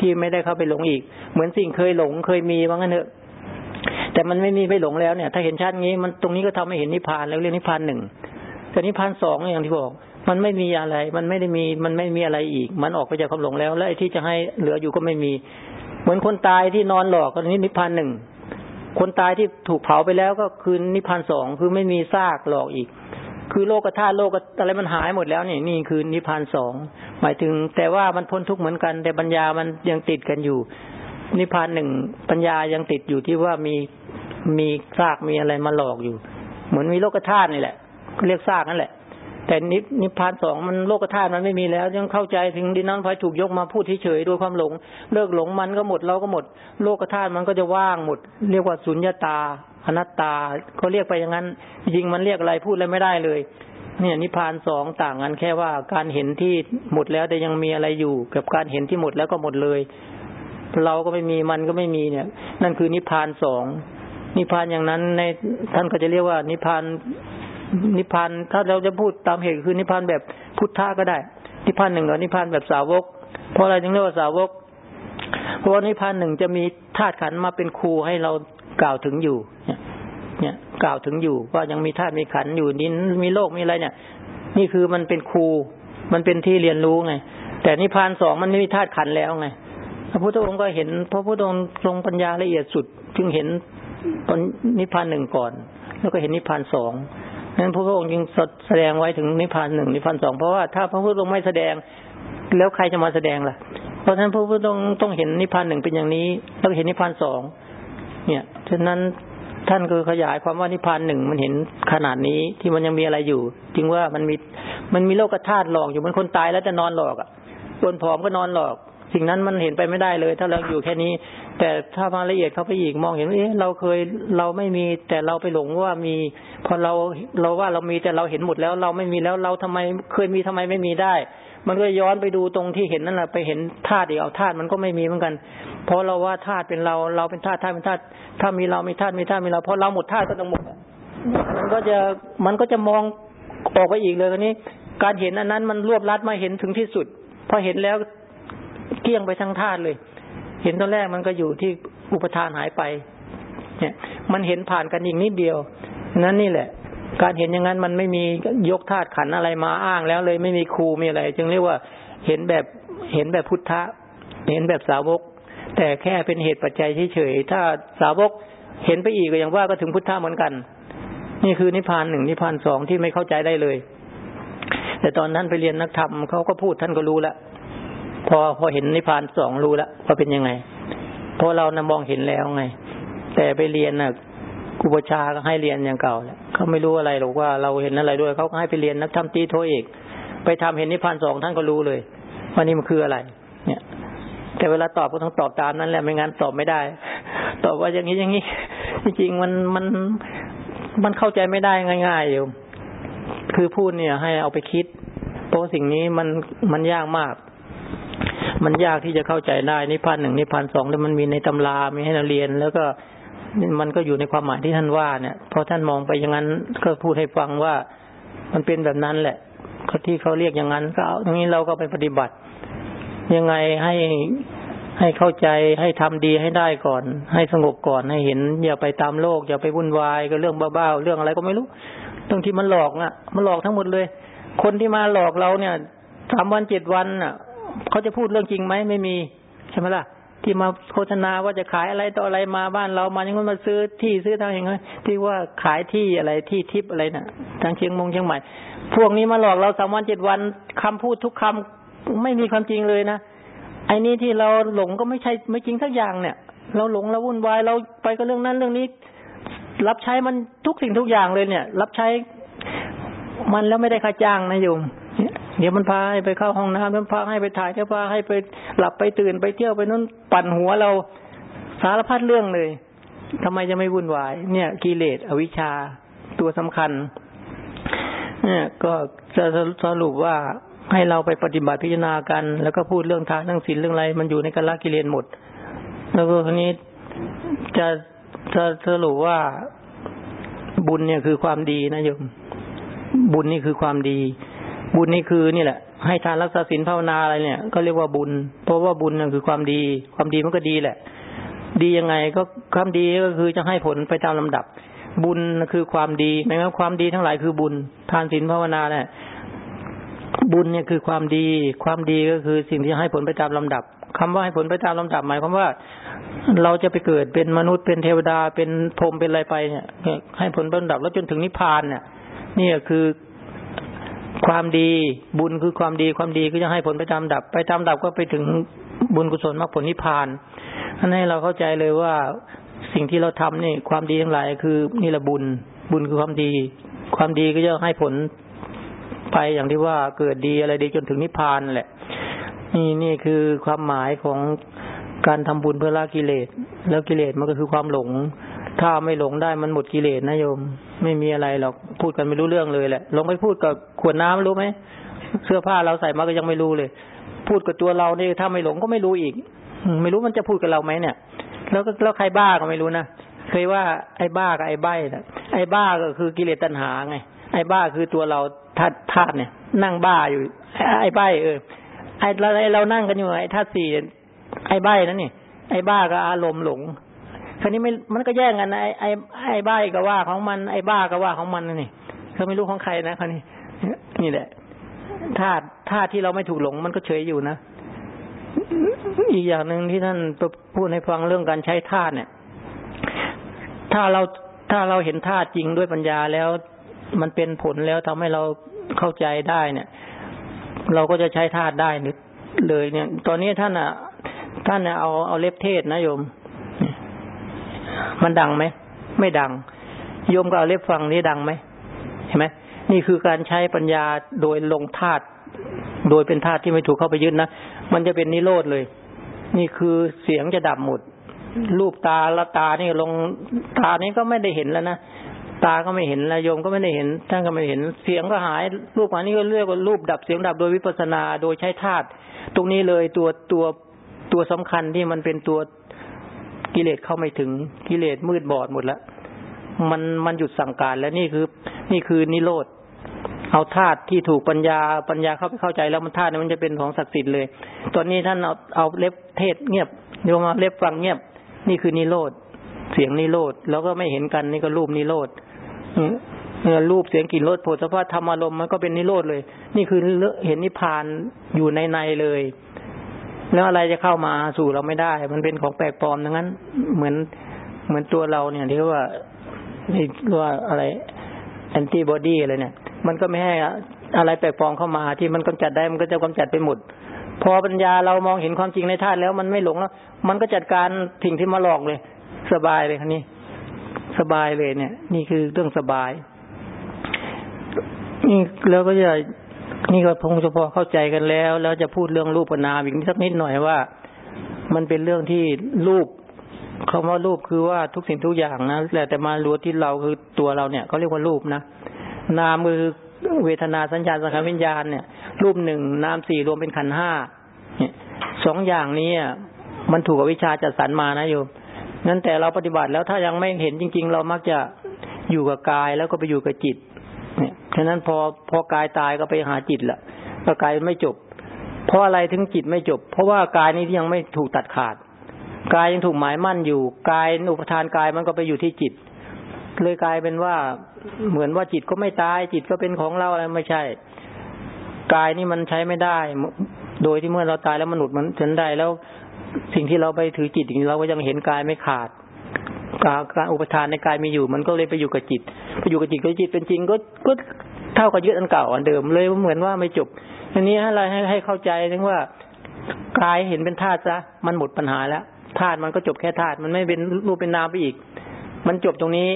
ที่ไม่ได้เข้าไปหลงอีก เหมือนสิ่งเคยหลงเคยมีว่างั้นเถอะ แต่มันไม่มีไปหลงแล้วเนี่ย ถ้าเห็นชัดงี้มันตรงนี้ก็ทำให้เห็นนิพพานแล้วเรียกนิพพานหนึ่งแต่นิพพานสองอย่างที่บอกมันไม่มีอะไร มันไม่ได้มี มันไม่มีอะไรอีก มันออกไปจากความหลงแล้ว และไอ้ที่จะให้เหลืออยู่ก็ไม่มี เหมือนคนตายที่นอนหลอกก็นี่นิพพานหนึ่ง คนตายที่ถูกเผาไปแล้วก็คือนิพพานสองคือไม่มีซากหลอกอีก คือโลกธาตุโลกอะไรมันหายหมดแล้วนี่นี่คือนิพพานสองหมายถึง แต่ว่ามันพ้นทุกข์เหมือนกัน แต่ปัญญามันยังติดกันอยู่ นิพพานหนึ่งปัญญายังติดอยู่ที่ว่ามีมีซากมีอะไรมาหลอกอยู่ เหมือนมีโลกธาตุนี่แหละเรียกซากนั่นแหละ แต่นิพนิพพานสองมันโลกธาตุมันไม่มีแล้ว ยังเข้าใจถึงดินน้ำไฟถูกยกมาพูดเฉยๆด้วยความหลง เลิกหลงมันก็หมดเราก็หมด โลกธาตุมันก็จะว่างหมด เรียกว่าสุญญาตาอนัตตาเขาเรียกไปอย่างนั้นจริงมันเรียกอะไรพูดอะไรไม่ได้เลย เนี่ยนิพพานสองต่างกันแค่ว่าการเห็นที่หมดแล้วแต่ยังมีอะไรอยู่ กับการเห็นที่หมดแล้วก็หมดเลย เราก็ไม่มีมันก็ไม่มีเนี่ย นั่นคือนิพพานสองนิพพานอย่างนั้นในท่านก็จะเรียกว่านิพพาน นิพพานถ้าเราจะพูดตามเหตุคือนิพพานแบบพุทธะก็ได้ นิพพานหนึ่งหรือนิพพานแบบสาวก เพราะอะไรจึงเรียกว่าสาวก เพราะนิพพานหนึ่งจะมีธาตุขันมาเป็นครูให้เรากล่าวถึงอยู่ เนี่ยกล่าวถึงอยู่ว่ายังมีธาตุมีขันอยู่นี้มีโลกมีอะไรเนี่ย นี่คือมันเป็นครู มันเป็นที่เรียนรู้ไง แต่นิพพานสองมันไม่มีธาตุขันแล้วไงพระพุทธองค์ก็เห็นพระพุทธองค์ทรงปัญญาละเอียดสุด จึงเห็นตอนนิพพานหนึ่งก่อน แล้วก็เห็นนิพพานสอง นั้นพระพุทธองค์จึงแสดงไว้ถึงนิพพานหนึ่งนิพพานสองเพราะว่าถ้าพระพุทธองค์ไม่แสดง แล้วใครจะมาแสดงล่ะ เพราะฉะนั้นพระพุทธองค์ต้องเห็นนิพพานหนึ่งเป็นอย่างนี้ แล้วเห็นนิพพานสองเนี่ยฉะนั้นท่านคือขยายความว่านิพพานหนึ่งมันเห็นขนาดนี้ที่มันยังมีอะไรอยู่จึงว่ามันมีมันมีโลกธาตุหลอกอยู่มันคนตายแล้วจะนอนหลอกอะคนผอมก็นอนหลอก สิ่งนั้นมันเห็นไปไม่ได้เลย ถ้าเราอยู่แค่นี้ แต่ถ้ามาละเอียดเข้าไปอีกมองเห็นว่าเอ๊ะเราเคยเราไม่มีแต่เราไปหลงว่ามี พอเราเราว่าเรามีแต่เราเห็นหมดแล้ว เราไม่มีแล้วเราทำไมเคยมีทำไมไม่มีได้ มันก็ย้อนไปดูตรงที่เห็นนั่นแหละไปเห็นธาตุอีกเอาธาตุมันก็ไม่มีเหมือนกัน เพราะเราว่าธาตุเป็นเราเราเป็นธาตุธาตุเป็นธาตุถ้ามีเรามีธาตุมีธาตุมีเราพอเราหมดธาตุก็ต้องหมดมันก็จะมันก็จะมองออกไปอีกเลยคนนี้ การเห็นอันนั้นมันรวบรัดมาเห็นถึงที่สุดพอเห็นแล้วเกี่ยงไปทั้งธาตุเลย เห็นตอนแรกมันก็อยู่ที่อุปทานหายไป เนี่ย มันเห็นผ่านกันอีกนิดเดียว นั้นนี่แหละ การเห็นอย่างนั้นมันไม่มียกธาตุขันอะไรมาอ้างแล้วเลยไม่มีครูมีอะไร จึงเรียกว่าเห็นแบบเห็นแบบพุทธะ เห็นแบบสาวก แต่แค่เป็นเหตุปัจจัยเฉยๆถ้าสาวกเห็นไปอีกก็อย่างว่าก็ถึงพุทธะเหมือนกัน นี่คือนิพพานหนึ่งนิพพานสองที่ไม่เข้าใจได้เลย แต่ตอนนั้นไปเรียนนักธรรมเขาก็พูดท่านก็รู้แล้ว พอพอเห็นนิพพานสองรู้แล้วว่าเป็นยังไงเพราะเรานะมองเห็นแล้วไง แต่ไปเรียนนะ่ะครูบาชาก็ให้เรียนอย่างเก่าแหละเขาไม่รู้อะไรหรอกว่าเราเห็นอะไรด้วยเขาก็ให้ไปเรียนนักธรรมตีโทเอกไปทำเห็นนิพพานสองท่านก็รู้เลยว่านี่มันคืออะไร เนี่ย แต่เวลาตอบก็ต้องตอบตามนั้นแหละไม่งั้นตอบไม่ได้ ตอบว่าอย่างนี้อย่างนี้จริงๆมันมันมันเข้าใจไม่ได้ง่าย ๆ อยู่ คือพูดเนี่ย ให้เอาไปคิด เพราะสิ่งนี้มันมันยากมาก มันยากที่จะเข้าใจได้นิพพานหนึ่งนิพพานสองแล้วมันมีในตำรามีให้เราเรียน แล้วก็มันก็อยู่ในความหมายที่ท่านว่าเนี่ยพอท่านมองไปอย่างนั้นก็พูดให้ฟังว่ามันเป็นแบบนั้นแหละเขาที่เขาเรียกอย่างนั้นก็เอาตรงนี้เราก็ไปปฏิบัติ ยังไงให้ให้เข้าใจให้ทำดีให้ได้ก่อน ให้สงบก่อนให้เห็น อย่าไปตามโลก อย่าไปวุ่นวายกับเรื่องบ้าๆเรื่องอะไรก็ไม่รู้ตรงที่มันหลอกอะ มันหลอกทั้งหมดเลย คนที่มาหลอกเราเนี่ยสามวันเจ็ดวันอะ เขาจะพูดเรื่องจริงไหมไม่มีใช่ไหมล่ะที่มาโฆษณาว่าจะขายอะไรต่ออะไรมาบ้านเรามาอย่างนั้นมาซื้อที่ซื้อทางอย่างไงที่ว่าขายที่อะไรที่ทิพอะไรนะ่ะ ทางเชียงมงเชียงใหม่ พวกนี้มาหลอกเราสามวันเจ็ดวันคำพูดทุกคำไม่มีความจริงเลยนะไอ้นี่ที่เราหลงก็ไม่ใช่ไม่จริงสักอย่างเนี่ย เราหลงเราวุ่นวายเราไปกับเรื่องนั้นเรื่องนี้ รับใช้มันทุกสิ่งทุกอย่างเลยเนี่ย รับใช้มันแล้วไม่ได้ค่าจ้างนะโยม เดี๋ยวมันพาให้ไปเข้าห้องน้ำมันพาให้ไปถ่ายเดี๋ยวพาให้ไปหลับไปตื่นไปเที่ยวไปนู้นปั่นหัวเราสารพัดเรื่องเลยทำไมจะไม่วุ่นวาย เนี่ยกิเลสอวิชชาตัวสำคัญ เนี่ยก็จะสรุปว่าให้เราไปปฏิบัติพิจารณากัน แล้วก็พูดเรื่องทานเรื่องศีลเรื่องอะไร มันอยู่ในกัลละกิเลสหมด แล้วก็ทีนี้จะจะสรุปว่าบุญเนี่ยคือความดีนะโยมบุญนี่คือความดี บุญนี่คือนี่แหละ ให้ทานรักษาศีลภาวนาอะไรเนี่ย ก็เรียกว่าบุญ เพราะว่าบุญนั่นคือความดี ความดีมันก็ดีแหละ ดียังไงก็ความดีก็คือจะให้ผลไปตามลำดับ บุญคือความดีหมายความความดีทั้งหลายคือบุญ ทานศีลภาวนาเนี่ยบุญเนี่ยคือความดี ความดีก็คือสิ่งที่ให้ผลไปตามลำดับคำว่าให้ผลไปตามลำดับหมายความว่าเราจะไปเกิดเป็นมนุษย์เป็นเทวดาเป็นพรหมเป็นอะไรไปเนี่ยให้ผลลำดับแล้วจนถึงนิพพานเนี่ยนี่คือ ความดีบุญคือความดีความดีก็จะให้ผลไปตามดับ ไปตามดับก็ไปถึงบุญกุศลมรรคผลนิพพานอันนี้เราเข้าใจเลยว่าสิ่งที่เราทำนี่ความดีทั้งหลายคือนี่แหละบุญ บุญคือความดี ความดีก็จะให้ผลไปอย่างที่ว่าเกิดดีอะไรดีจนถึงนิพพานแหละ นี่นี่คือความหมายของการทำบุญเพื่อละกิเลส แล้วกิเลสมันก็คือความหลง ถ้าไม่หลงได้มันหมดกิเลสนะโยม ไม่มีอะไรหรอกพูดกันไม่รู้เรื่องเลยแหละลงไปพูดกับขวดน้ำรู้ไหมเสื้อผ้าเราใส่มาก็ยังไม่รู้เลย พูดกับตัวเราเนี่ถ้าไม่หลงก็ไม่รู้อีกไม่รู้มันจะพูดกับเราไหมเนี่ย แล้วก็แล้วใครบ้าก็ไม่รู้นะเคยว่าไอ้บ้ากับไอ้ใบ้นะไอ้บ้าก็คือกิเลสตัณหาไง ไอ้บ้าคือตัวเราธาตุธาตุเนี่ย นั่งบ้าอยู่ ไอ้ใบ้เออไอ้เราเรานั่งกันอยู่ไอ้ธาตุสี่ไอ้ใบ้นั่นนี่ไอ้บ้าก็อารมณ์หลง คราวนี้ไม่มันก็แย่งกันไอ้ไอ้ไอ้บ้าก็ว่าของมันไอ้บ้าก็ว่าของมันนี่เขาไม่รู้ของใครนะคราวนี้นี่แหละธาตุธาตุที่เราไม่ถูกหลงมันก็เฉยอยู่นะอีกอย่างหนึ่งที่ท่านพูดให้ฟังเรื่องการใช้ธาตุเนี่ย ถ้าเราถ้าเราเห็นธาตุจริงด้วยปัญญาแล้ว มันเป็นผลแล้วทำให้เราเข้าใจได้เนี่ย เราก็จะใช้ธาตุได้เลยเนี่ย ตอนนี้ท่านอะ ท่านเอาเอาเล็บเทศนะโยม มันดังไหมไม่ดังโยมก็เอาเล็บฟังนี้ดังไหมเห็นไหมนี่คือการใช้ปัญญาโดยลงธาตุโดยเป็นธาตุที่ไม่ถูกเข้าไปยึดนะมันจะเป็นนิโรธเลย นี่คือเสียงจะดับหมดรูปตาละตานี่ลงตานี้ก็ไม่ได้เห็นแล้วนะตาก็ไม่เห็นละโยมก็ไม่ได้เห็นท่านก็ไม่เห็น เสียงก็หายรูปอันนี้ก็เรียกว่ารูปดับเสียงดับโดยวิปัสนาโดยใช้ธาตุตรงนี้เลยตัวตัวตัวสำคัญที่มันเป็นตัว กิเลสเข้าไม่ถึงกิเลสมืดบอดหมดแล้วมันมันหยุดสั่งการแล้วนี่คือ นี่คือนิโรธเอาธาตุที่ถูกปัญญาปัญญาเข้าไปเข้าใจแล้วมันธาตุนี้มันจะเป็นของศักดิ์สิทธิ์เลย ตอนนี้ท่านเอาเอาเล็บเทศเงียบโยมาเล็บฟังเงียบ นี่คือนิโรธเสียงนิโรธแล้วก็ไม่เห็นกันนี่ก็รูปนิโรธเรูปเสียงกลิ่นรสโผฏฐัพพะธรรมอารมณ์มันก็เป็นนิโรธเลย นี่คือเห็นนิพพานอยู่ในในเลย แล้วอะไรจะเข้ามาสู่เราไม่ได้ มันเป็นของแปลกปลอมดังนั้น เหมือนเหมือนตัวเราเนี่ยที่ว่านี่ว่าอะไรแอนติบอดีอะไรเนี่ย มันก็ไม่ให้อะไรแปลกปลอมเข้ามาที่มันกำจัดได้มันก็จะกำจัดไปหมด พอปัญญาเรามองเห็นความจริงในธาตุแล้วมันไม่หลงแล้ว มันก็จัดการสิ่งที่มาหลอกเลย สบายเลยคันนี้สบายเลยเนี่ย นี่คือเรื่องสบายนี่แล้วก็จะ นี่ก็พงเฉพาะเข้าใจกันแล้ว แล้วจะพูดเรื่องรูปนามอีกสักนิดหน่อยว่า มันเป็นเรื่องที่รูปคำว่ารูปคือว่าทุกสิ่งทุกอย่างนะแต่แต่มารู้ที่เราคือตัวเราเนี่ยเขาเรียกว่ารูปนะนามคือเวทนาสัญญาสังขารวิญญาณเนี่ย รูปหนึ่งนามสี่รวมเป็นขันห้าสองอย่างนี้มันถูกกับวิชาจัดสรรมานะโยมงั้นแต่เราปฏิบัติแล้วถ้ายังไม่เห็นจริง ๆ เรามักจะอยู่กับกายแล้วก็ไปอยู่กับจิต เนี่ยฉะนั้นพอพอกายตายก็ไปหาจิตละก็กายไม่จบ เพราะอะไรถึงจิตไม่จบ เพราะว่ากายนี้ยังไม่ถูกตัดขาด กายยังถูกหมายมั่นอยู่กายอุปทานกายมันก็ไปอยู่ที่จิต เลยกลายเป็นว่าเหมือนว่าจิตก็ไม่ตาย จิตก็เป็นของเราอะไรไม่ใช่ กายนี่มันใช้ไม่ได้ โดยที่เมื่อเราตายแล้วมนุษย์มันฉันได้แล้วสิ่งที่เราไปถือจิตอย่างเราก็ยังเห็นกายไม่ขาด การอุปทานในกายมีอยู่ มันก็เลยไปอยู่กับจิต ไปอยู่กับจิตก็จิตเป็นจริงก็ก็เท่ากับยึดอันเก่าอันเดิมเลยเหมือนว่าไม่จบอันนี้ให้เราให้ให้เข้าใจถึงว่ากายเห็นเป็นธาตุซะมันหมดปัญหาแล้วธาตุมันก็จบแค่ธาตุมันไม่เป็นรูปเป็นนามไปอีก มันจบตรงนี้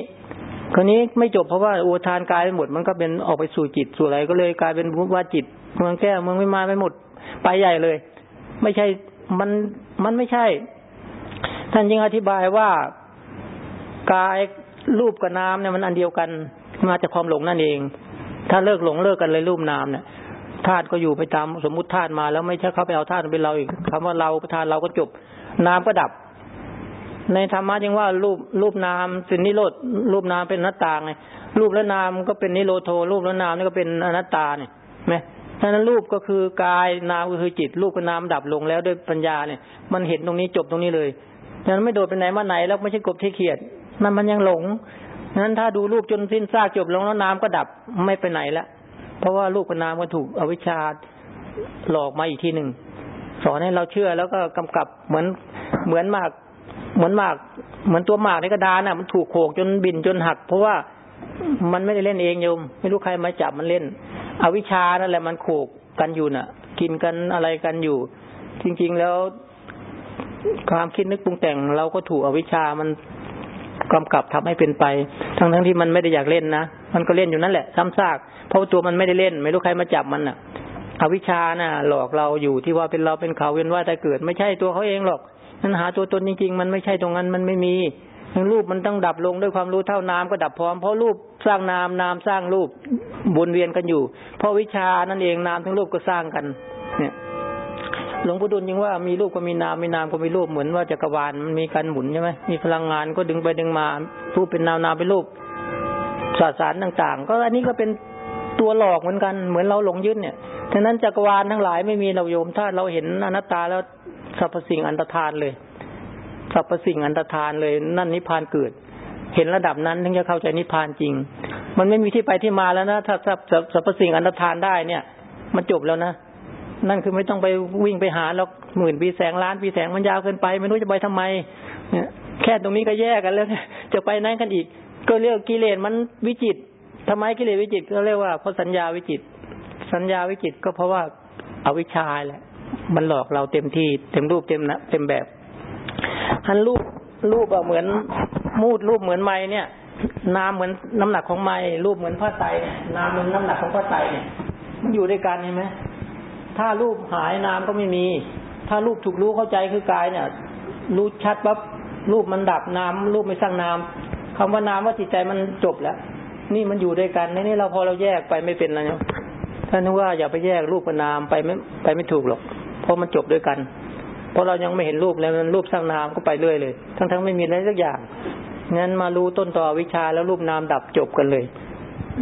คราวนี้ไม่จบเพราะว่าอุทานกายไปหมดมันก็เป็นออกไปสู่จิตสู่อะไรก็เลยกลายเป็นว่าจิตเมืองแก้เมืองไม่มาไปหมดไปใหญ่เลย ไม่ใช่มันมันไม่ใช่ ท่านยิ่งอธิบายว่า กายรูปกับนามเนี่ยมันอันเดียวกันมาจากความหลงนั่นเอง ถ้าเลิกหลงเลิกกันเลยรูปนามเนี่ยธาตุก็อยู่ไปตามสมมุติธาตุมาแล้วไม่ใช่เขาไปเอาธาตุเป็นเราอีกคำว่าเราประธานเราก็จบนามก็ดับ ในธรรมะยังว่ารูปรูปนามสินนิโรธรูปนามเป็นนัตตาไงรูปและนามก็เป็นนิโรโทรูปและนามนี่ก็เป็นอนัตตาเนี่ยไหมฉะนั้นรูปก็คือกายนามก็คือจิต รูปกับนามดับลงแล้วด้วยปัญญาเนี่ย มันเห็นตรงนี้จบตรงนี้เลยฉะนั้นไม่โดดไปไหนมาไหนแล้วไม่ใช่กบที่เขียด มันมันยังหลงนั้นถ้าดูรูปจนสิ้นซากจบลงแล้วนาก็ดับไม่ไปไหนแล้วเพราะว่ารูปกับนามก็ถูกอวิชชาหลอกมาอีกทีหนึ่งสอนให้เราเชื่อแล้วก็กำกับเหมือนเหมือนหมาก เหมือนหมาก เหมือนตัวหมากในกระดานน่ะ มันถูกโขกจนบินจนหัก เพราะว่ามันไม่ได้เล่นเองโยม ไม่รู้ใครมาจับมันเล่น อวิชานั่นแหละมันโขกกันอยู่น่ะ กินกันอะไรกันอยู่ จริง ๆแล้วความคิดนึกปรุงแต่งเราก็ถูกอวิชามัน กำกับทำให้เป็นไป ทั้งทั้งที่มันไม่ได้อยากเล่นนะมันก็เล่นอยู่นั่นแหละซ้ำซากเพราะตัวมันไม่ได้เล่น ไม่รู้ใครมาจับมันน่ะ อวิชาน่ะ หลอกเราอยู่ที่ว่าเป็นเราเป็นเขาเวียนว่าแต่เกิด ไม่ใช่ตัวเขาเองหรอกนั้นหาตัวตนจริงๆ มันไม่ใช่ตรงนั้นมันไม่มีรูปมันต้องดับลงด้วยความรู้เท่านามก็ดับพร้อมเพราะรูปสร้างนามนามสร้างรูปวนเวียนกันอยู่ เพราะวิชานั่นเองนามทั้งรูปก็สร้างกัน เนี่ย หลวงพ่อดุลยังว่ามีรูปก็มีนามมีนามก็มีรูปเหมือนว่าจักรวาลมันมีการหมุนใช่ไหมมีพลังงานก็ดึงไปดึงมารูปเป็นนามนามเป็นรูปสสารต่างๆ ก็อันนี้ก็เป็นตัวหลอกเหมือนกันเหมือนเราหลงยึดเนี่ยฉะนั้นจักรวาลทั้งหลายไม่มีเราโยมถ้าเราเห็นอนัตตาแล้วสรรพสิ่งอันตรธานเลยสรรพสิ่งอันตรธานเลย นั่นนิพพานเกิด เห็นระดับนั้นถึงจะเข้าใจนิพพานจริง มันไม่มีที่ไปที่มาแล้วนะถ้าสรรพสิ่งอันตรธานได้เนี่ย มันจบแล้วนะ นั่นคือไม่ต้องไปวิ่งไปหาแล้วหมื่นปีแสงล้านปีแสงมันยาวเกินไป ไม่รู้จะไปทำไมเนี่ยแค่ตรงนี้ก็แยกกันแล้วจะไปไหนกันอีก ก็เรียกกิเลสมันวิจิตทำไมกิเลสวิจิตก็เรียกว่าเพราะสัญญาวิจิต สัญญาวิจิตก็เพราะว่าอาวิชชาแหละ มันหลอกเราเต็มที่เต็มรูปเต็มนะเต็มแบบอันรูปรูปอะเหมือนมูดรูปเหมือนไม้เนี่ยน้ำเหมือนน้ำหนักของไม้รูปเหมือนผ้าไตนี่ยน้ำเหมือนน้ำหนักของผ้าไตเนี่ยมันอยู่ด้วยกันเห็นไหม ถ้ารูปหายน้ำก็ไม่มี ถ้ารูปถูกรู้เข้าใจคือกายเนี่ย รู้ชัดปั๊บรูปมันดับน้ำรูปไม่สร้างน้ำคำว่าน้ำว่าจิตใจมันจบแล้ว นี่มันอยู่ด้วยกันในนี้เราพอเราแยกไปไม่เป็นแล้วเนี่ยท่านนึกว่าอย่าไปแยกรูปกับนามไปไม่ไปไม่ถูกหรอก เพราะมันจบด้วยกัน เพราะเรายังไม่เห็นรูปแล้วมันรูปสร้างนามก็ไปเรื่อยเลย ทั้งทั้งไม่มีอะไรสักอย่างงั้นมารู้ต้นต่อวิชาแล้วรูปนามดับจบกันเลย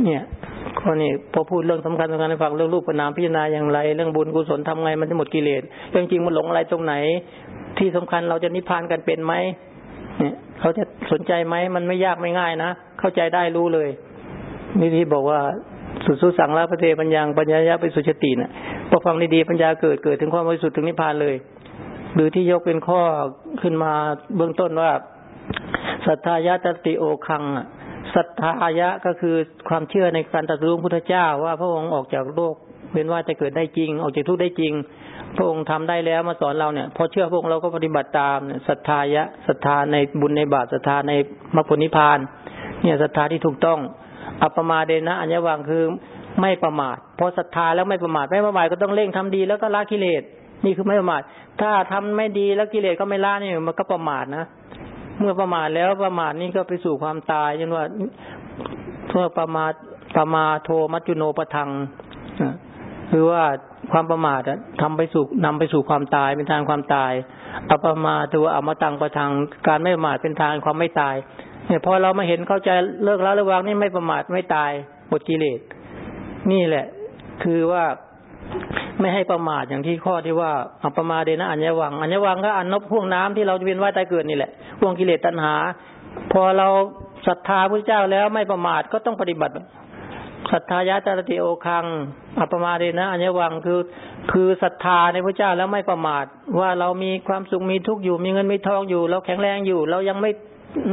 เนี่ย ข้อนี้พอพูดเรื่องสำคัญสำคัญให้ฟังเรื่องรูปนามพิจารณาอย่างไร เรื่องบุญกุศลทำไงมันจะหมดกิเลสเรื่องจริงมันหลงอะไรตรงไหน ที่สำคัญเราจะนิพพานกันเป็นไหมเนี่ยเขาจะสนใจไหมมันไม่ยากไม่ง่ายนะเข้าใจได้รู้เลยนี่ที่บอกว่าสุดสุสังลาพระเทปัญญาปัญญายะไปสุชตินะ่ะพอฟังดีๆปัญญาเกิดเกิดถึงความบริสุทธิ์ถึงนิพพานเลย หรือที่ยกเป็นข้อขึ้นมาเบื้องต้นว่าสัทธายะตติโอคังอะ ศรัทธายะก็คือความเชื่อในการตรัสรู้พุทธเจ้าว่าพระองค์ออกจากโลกเป็นว่าจะเกิดได้จริง ออกจากทุกข์ได้จริง พระองค์ทำได้แล้วมาสอนเราเนี่ย พอเชื่อพระองค์เราก็ปฏิบัติตามศรัทธายะศรัทธาในบุญในบาปศรัทธาในมรรคผลนิพพาน เนี่ยศรัทธาที่ถูกต้อง อัปมาเดนะอัญญวังคือไม่ประมาทพอศรัทธาแล้วไม่ประมาทไม่ประมาทก็ต้องเร่งทำดีแล้วก็ละกิเลสนี่คือไม่ประมาทถ้าทำไม่ดีแล้วกิเลสก็ไม่ละนี่มันก็ประมาทนะ เมื่อประมาทแล้วประมาทนี่ก็ไปสู่ความตายจนว่าเมื่อประมาทประมาโทมัจจุโนปทังคือว่าความประมาททำไปสู่นำไปสู่ความตายเป็นทางความตายอัปมาตัวอมตังประทังการไม่ประมาทเป็นทางความไม่ตายเนี่ยพอเรามาเห็นเข้าใจเลิกแล้วระวังนี่ไม่ประมาทไม่ตายหมดกิเลสนี่แหละ คือว่า ไม่ให้ประมาทอย่างที่ข้อที่ว่าอัปมาเดนะอัญญวังอัญญวังก็อันนบพ่วงน้ำที่เราจะเวียนว่ายตายเกิดนี่แหละพ่วงกิเลสตัณหา พอเราศรัทธาพระเจ้าแล้วไม่ประมาทก็ต้องปฏิบัติศรัทธายะจารติโอคัง อัปมาเดนะอัญญวังคือ คือศรัทธาในพระเจ้าแล้วไม่ประมาท ว่าเรามีความสุขมีทุกข์อยู่ มีเงินมีทองอยู่ เราแข็งแรงอยู่ เรายังไม่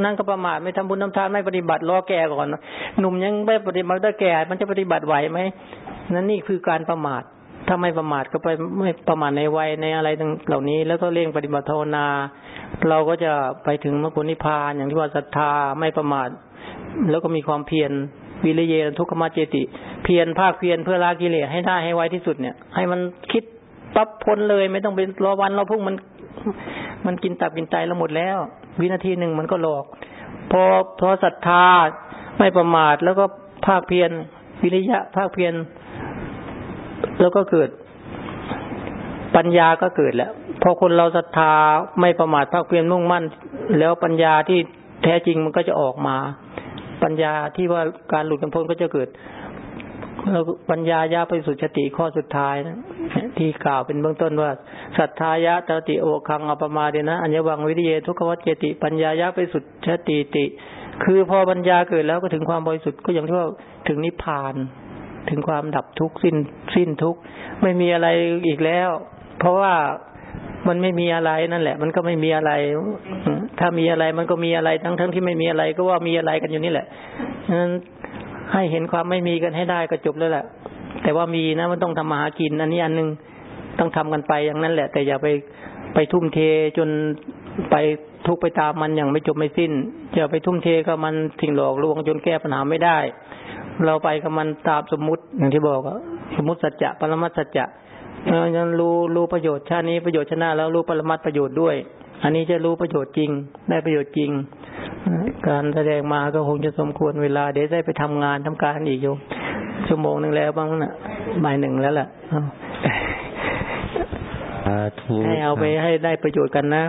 นั่งก็ประมาทไม่ทำบุญทำทานไม่ปฏิบัติรอแก่ก่อนหนุ่มยังไม่ปฏิบัติได้แก่ มันจะปฏิบัติไหวไหมนั่นนี่คือการประมาท ถ้าไม่ประมาทก็ไปไม่ประมาทในวัยในอะไรต่างเหล่านี้ แล้วก็เร่งปฏิบัติภาวนา เราก็จะไปถึงมรรคผลนิพพานอย่างที่ว่าศรัทธาไม่ประมาท แล้วก็มีความเพียรวิริเยทุกขมาเจติ เพียรภาคเพียรเพื่อละกิเลสให้ได้ให้ไวที่สุดเนี่ย ให้มันคิดปั๊บพ้นเลย ไม่ต้องเป็นรอวันรอพุ่งมัน มันกินตับกินไตเราหมดแล้ว วินาทีหนึ่งมันก็หลอก พอพอศรัทธาไม่ประมาทแล้วก็ภาคเพียรวิริยะภาคเพียร แล้วก็เกิดปัญญาก็เกิดแล้วพอคนเราศรัทธาไม่ประมาทภาคเพียรมุ่งมั่น แล้วปัญญาที่แท้จริงมันก็จะออกมา ปัญญาที่ว่าการหลุดพ้นก็จะเกิดเราปัญญายาไปสุชติข้อสุดท้ายนะที่กล่าวเป็นเบื้องต้นว่าสัทธายะตติโอคังอปมาเดนะอัญญวังวิริเยทุกขวัจเจติ ปัญญายาไปสุชติติ คือพอปัญญาเกิดแล้วก็ถึงความบริสุทธิ์ก็อย่างที่ว่าถึงนิพพาน ถึงความดับทุกข์สิ้นสิ้นทุกข์ไม่มีอะไรอีกแล้ว เพราะว่ามันไม่มีอะไรนั่นแหละ มันก็ไม่มีอะไร ถ้ามีอะไรมันก็มีอะไรทั้งทั้งที่ไม่มีอะไรก็ว่ามีอะไรกันอยู่นี่แหละนั้นให้เห็นความไม่มีกันให้ได้ก็จบแล้วแหละ แต่ว่ามีนะมันต้องทำมาหากินอันนี้อันนึงต้องทำกันไปอย่างนั้นแหละ แต่อย่าไปไปทุ่มเทจนไปทุกไปตามมันอย่างไม่จบไม่สิ้นอย่าไปทุ่มเทกับมันสิ่งหลอกลวงจนแก้ปัญหาไม่ได้ เราไปกับมันตามสมมุติอย่างที่บอกสมมุติสัจจะปรมัตสัจจะยังรู้รู้ประโยชน์ชาตินี้ประโยชน์ชนะแล้วรู้ปรมัตประโยชน์ด้วย อันนี้จะรู้ประโยชน์จริง ได้ประโยชน์จริง การแสดงมาก็คงจะสมควรเวลา เดี๋ยวได้ไปทำงานทำการอีกอยู่ชั่วโมงหนึ่งแล้วบ้างนะบ่ายหนึ่งแล้วแหละให้เอาไปให้ได้ประโยชน์กันนะ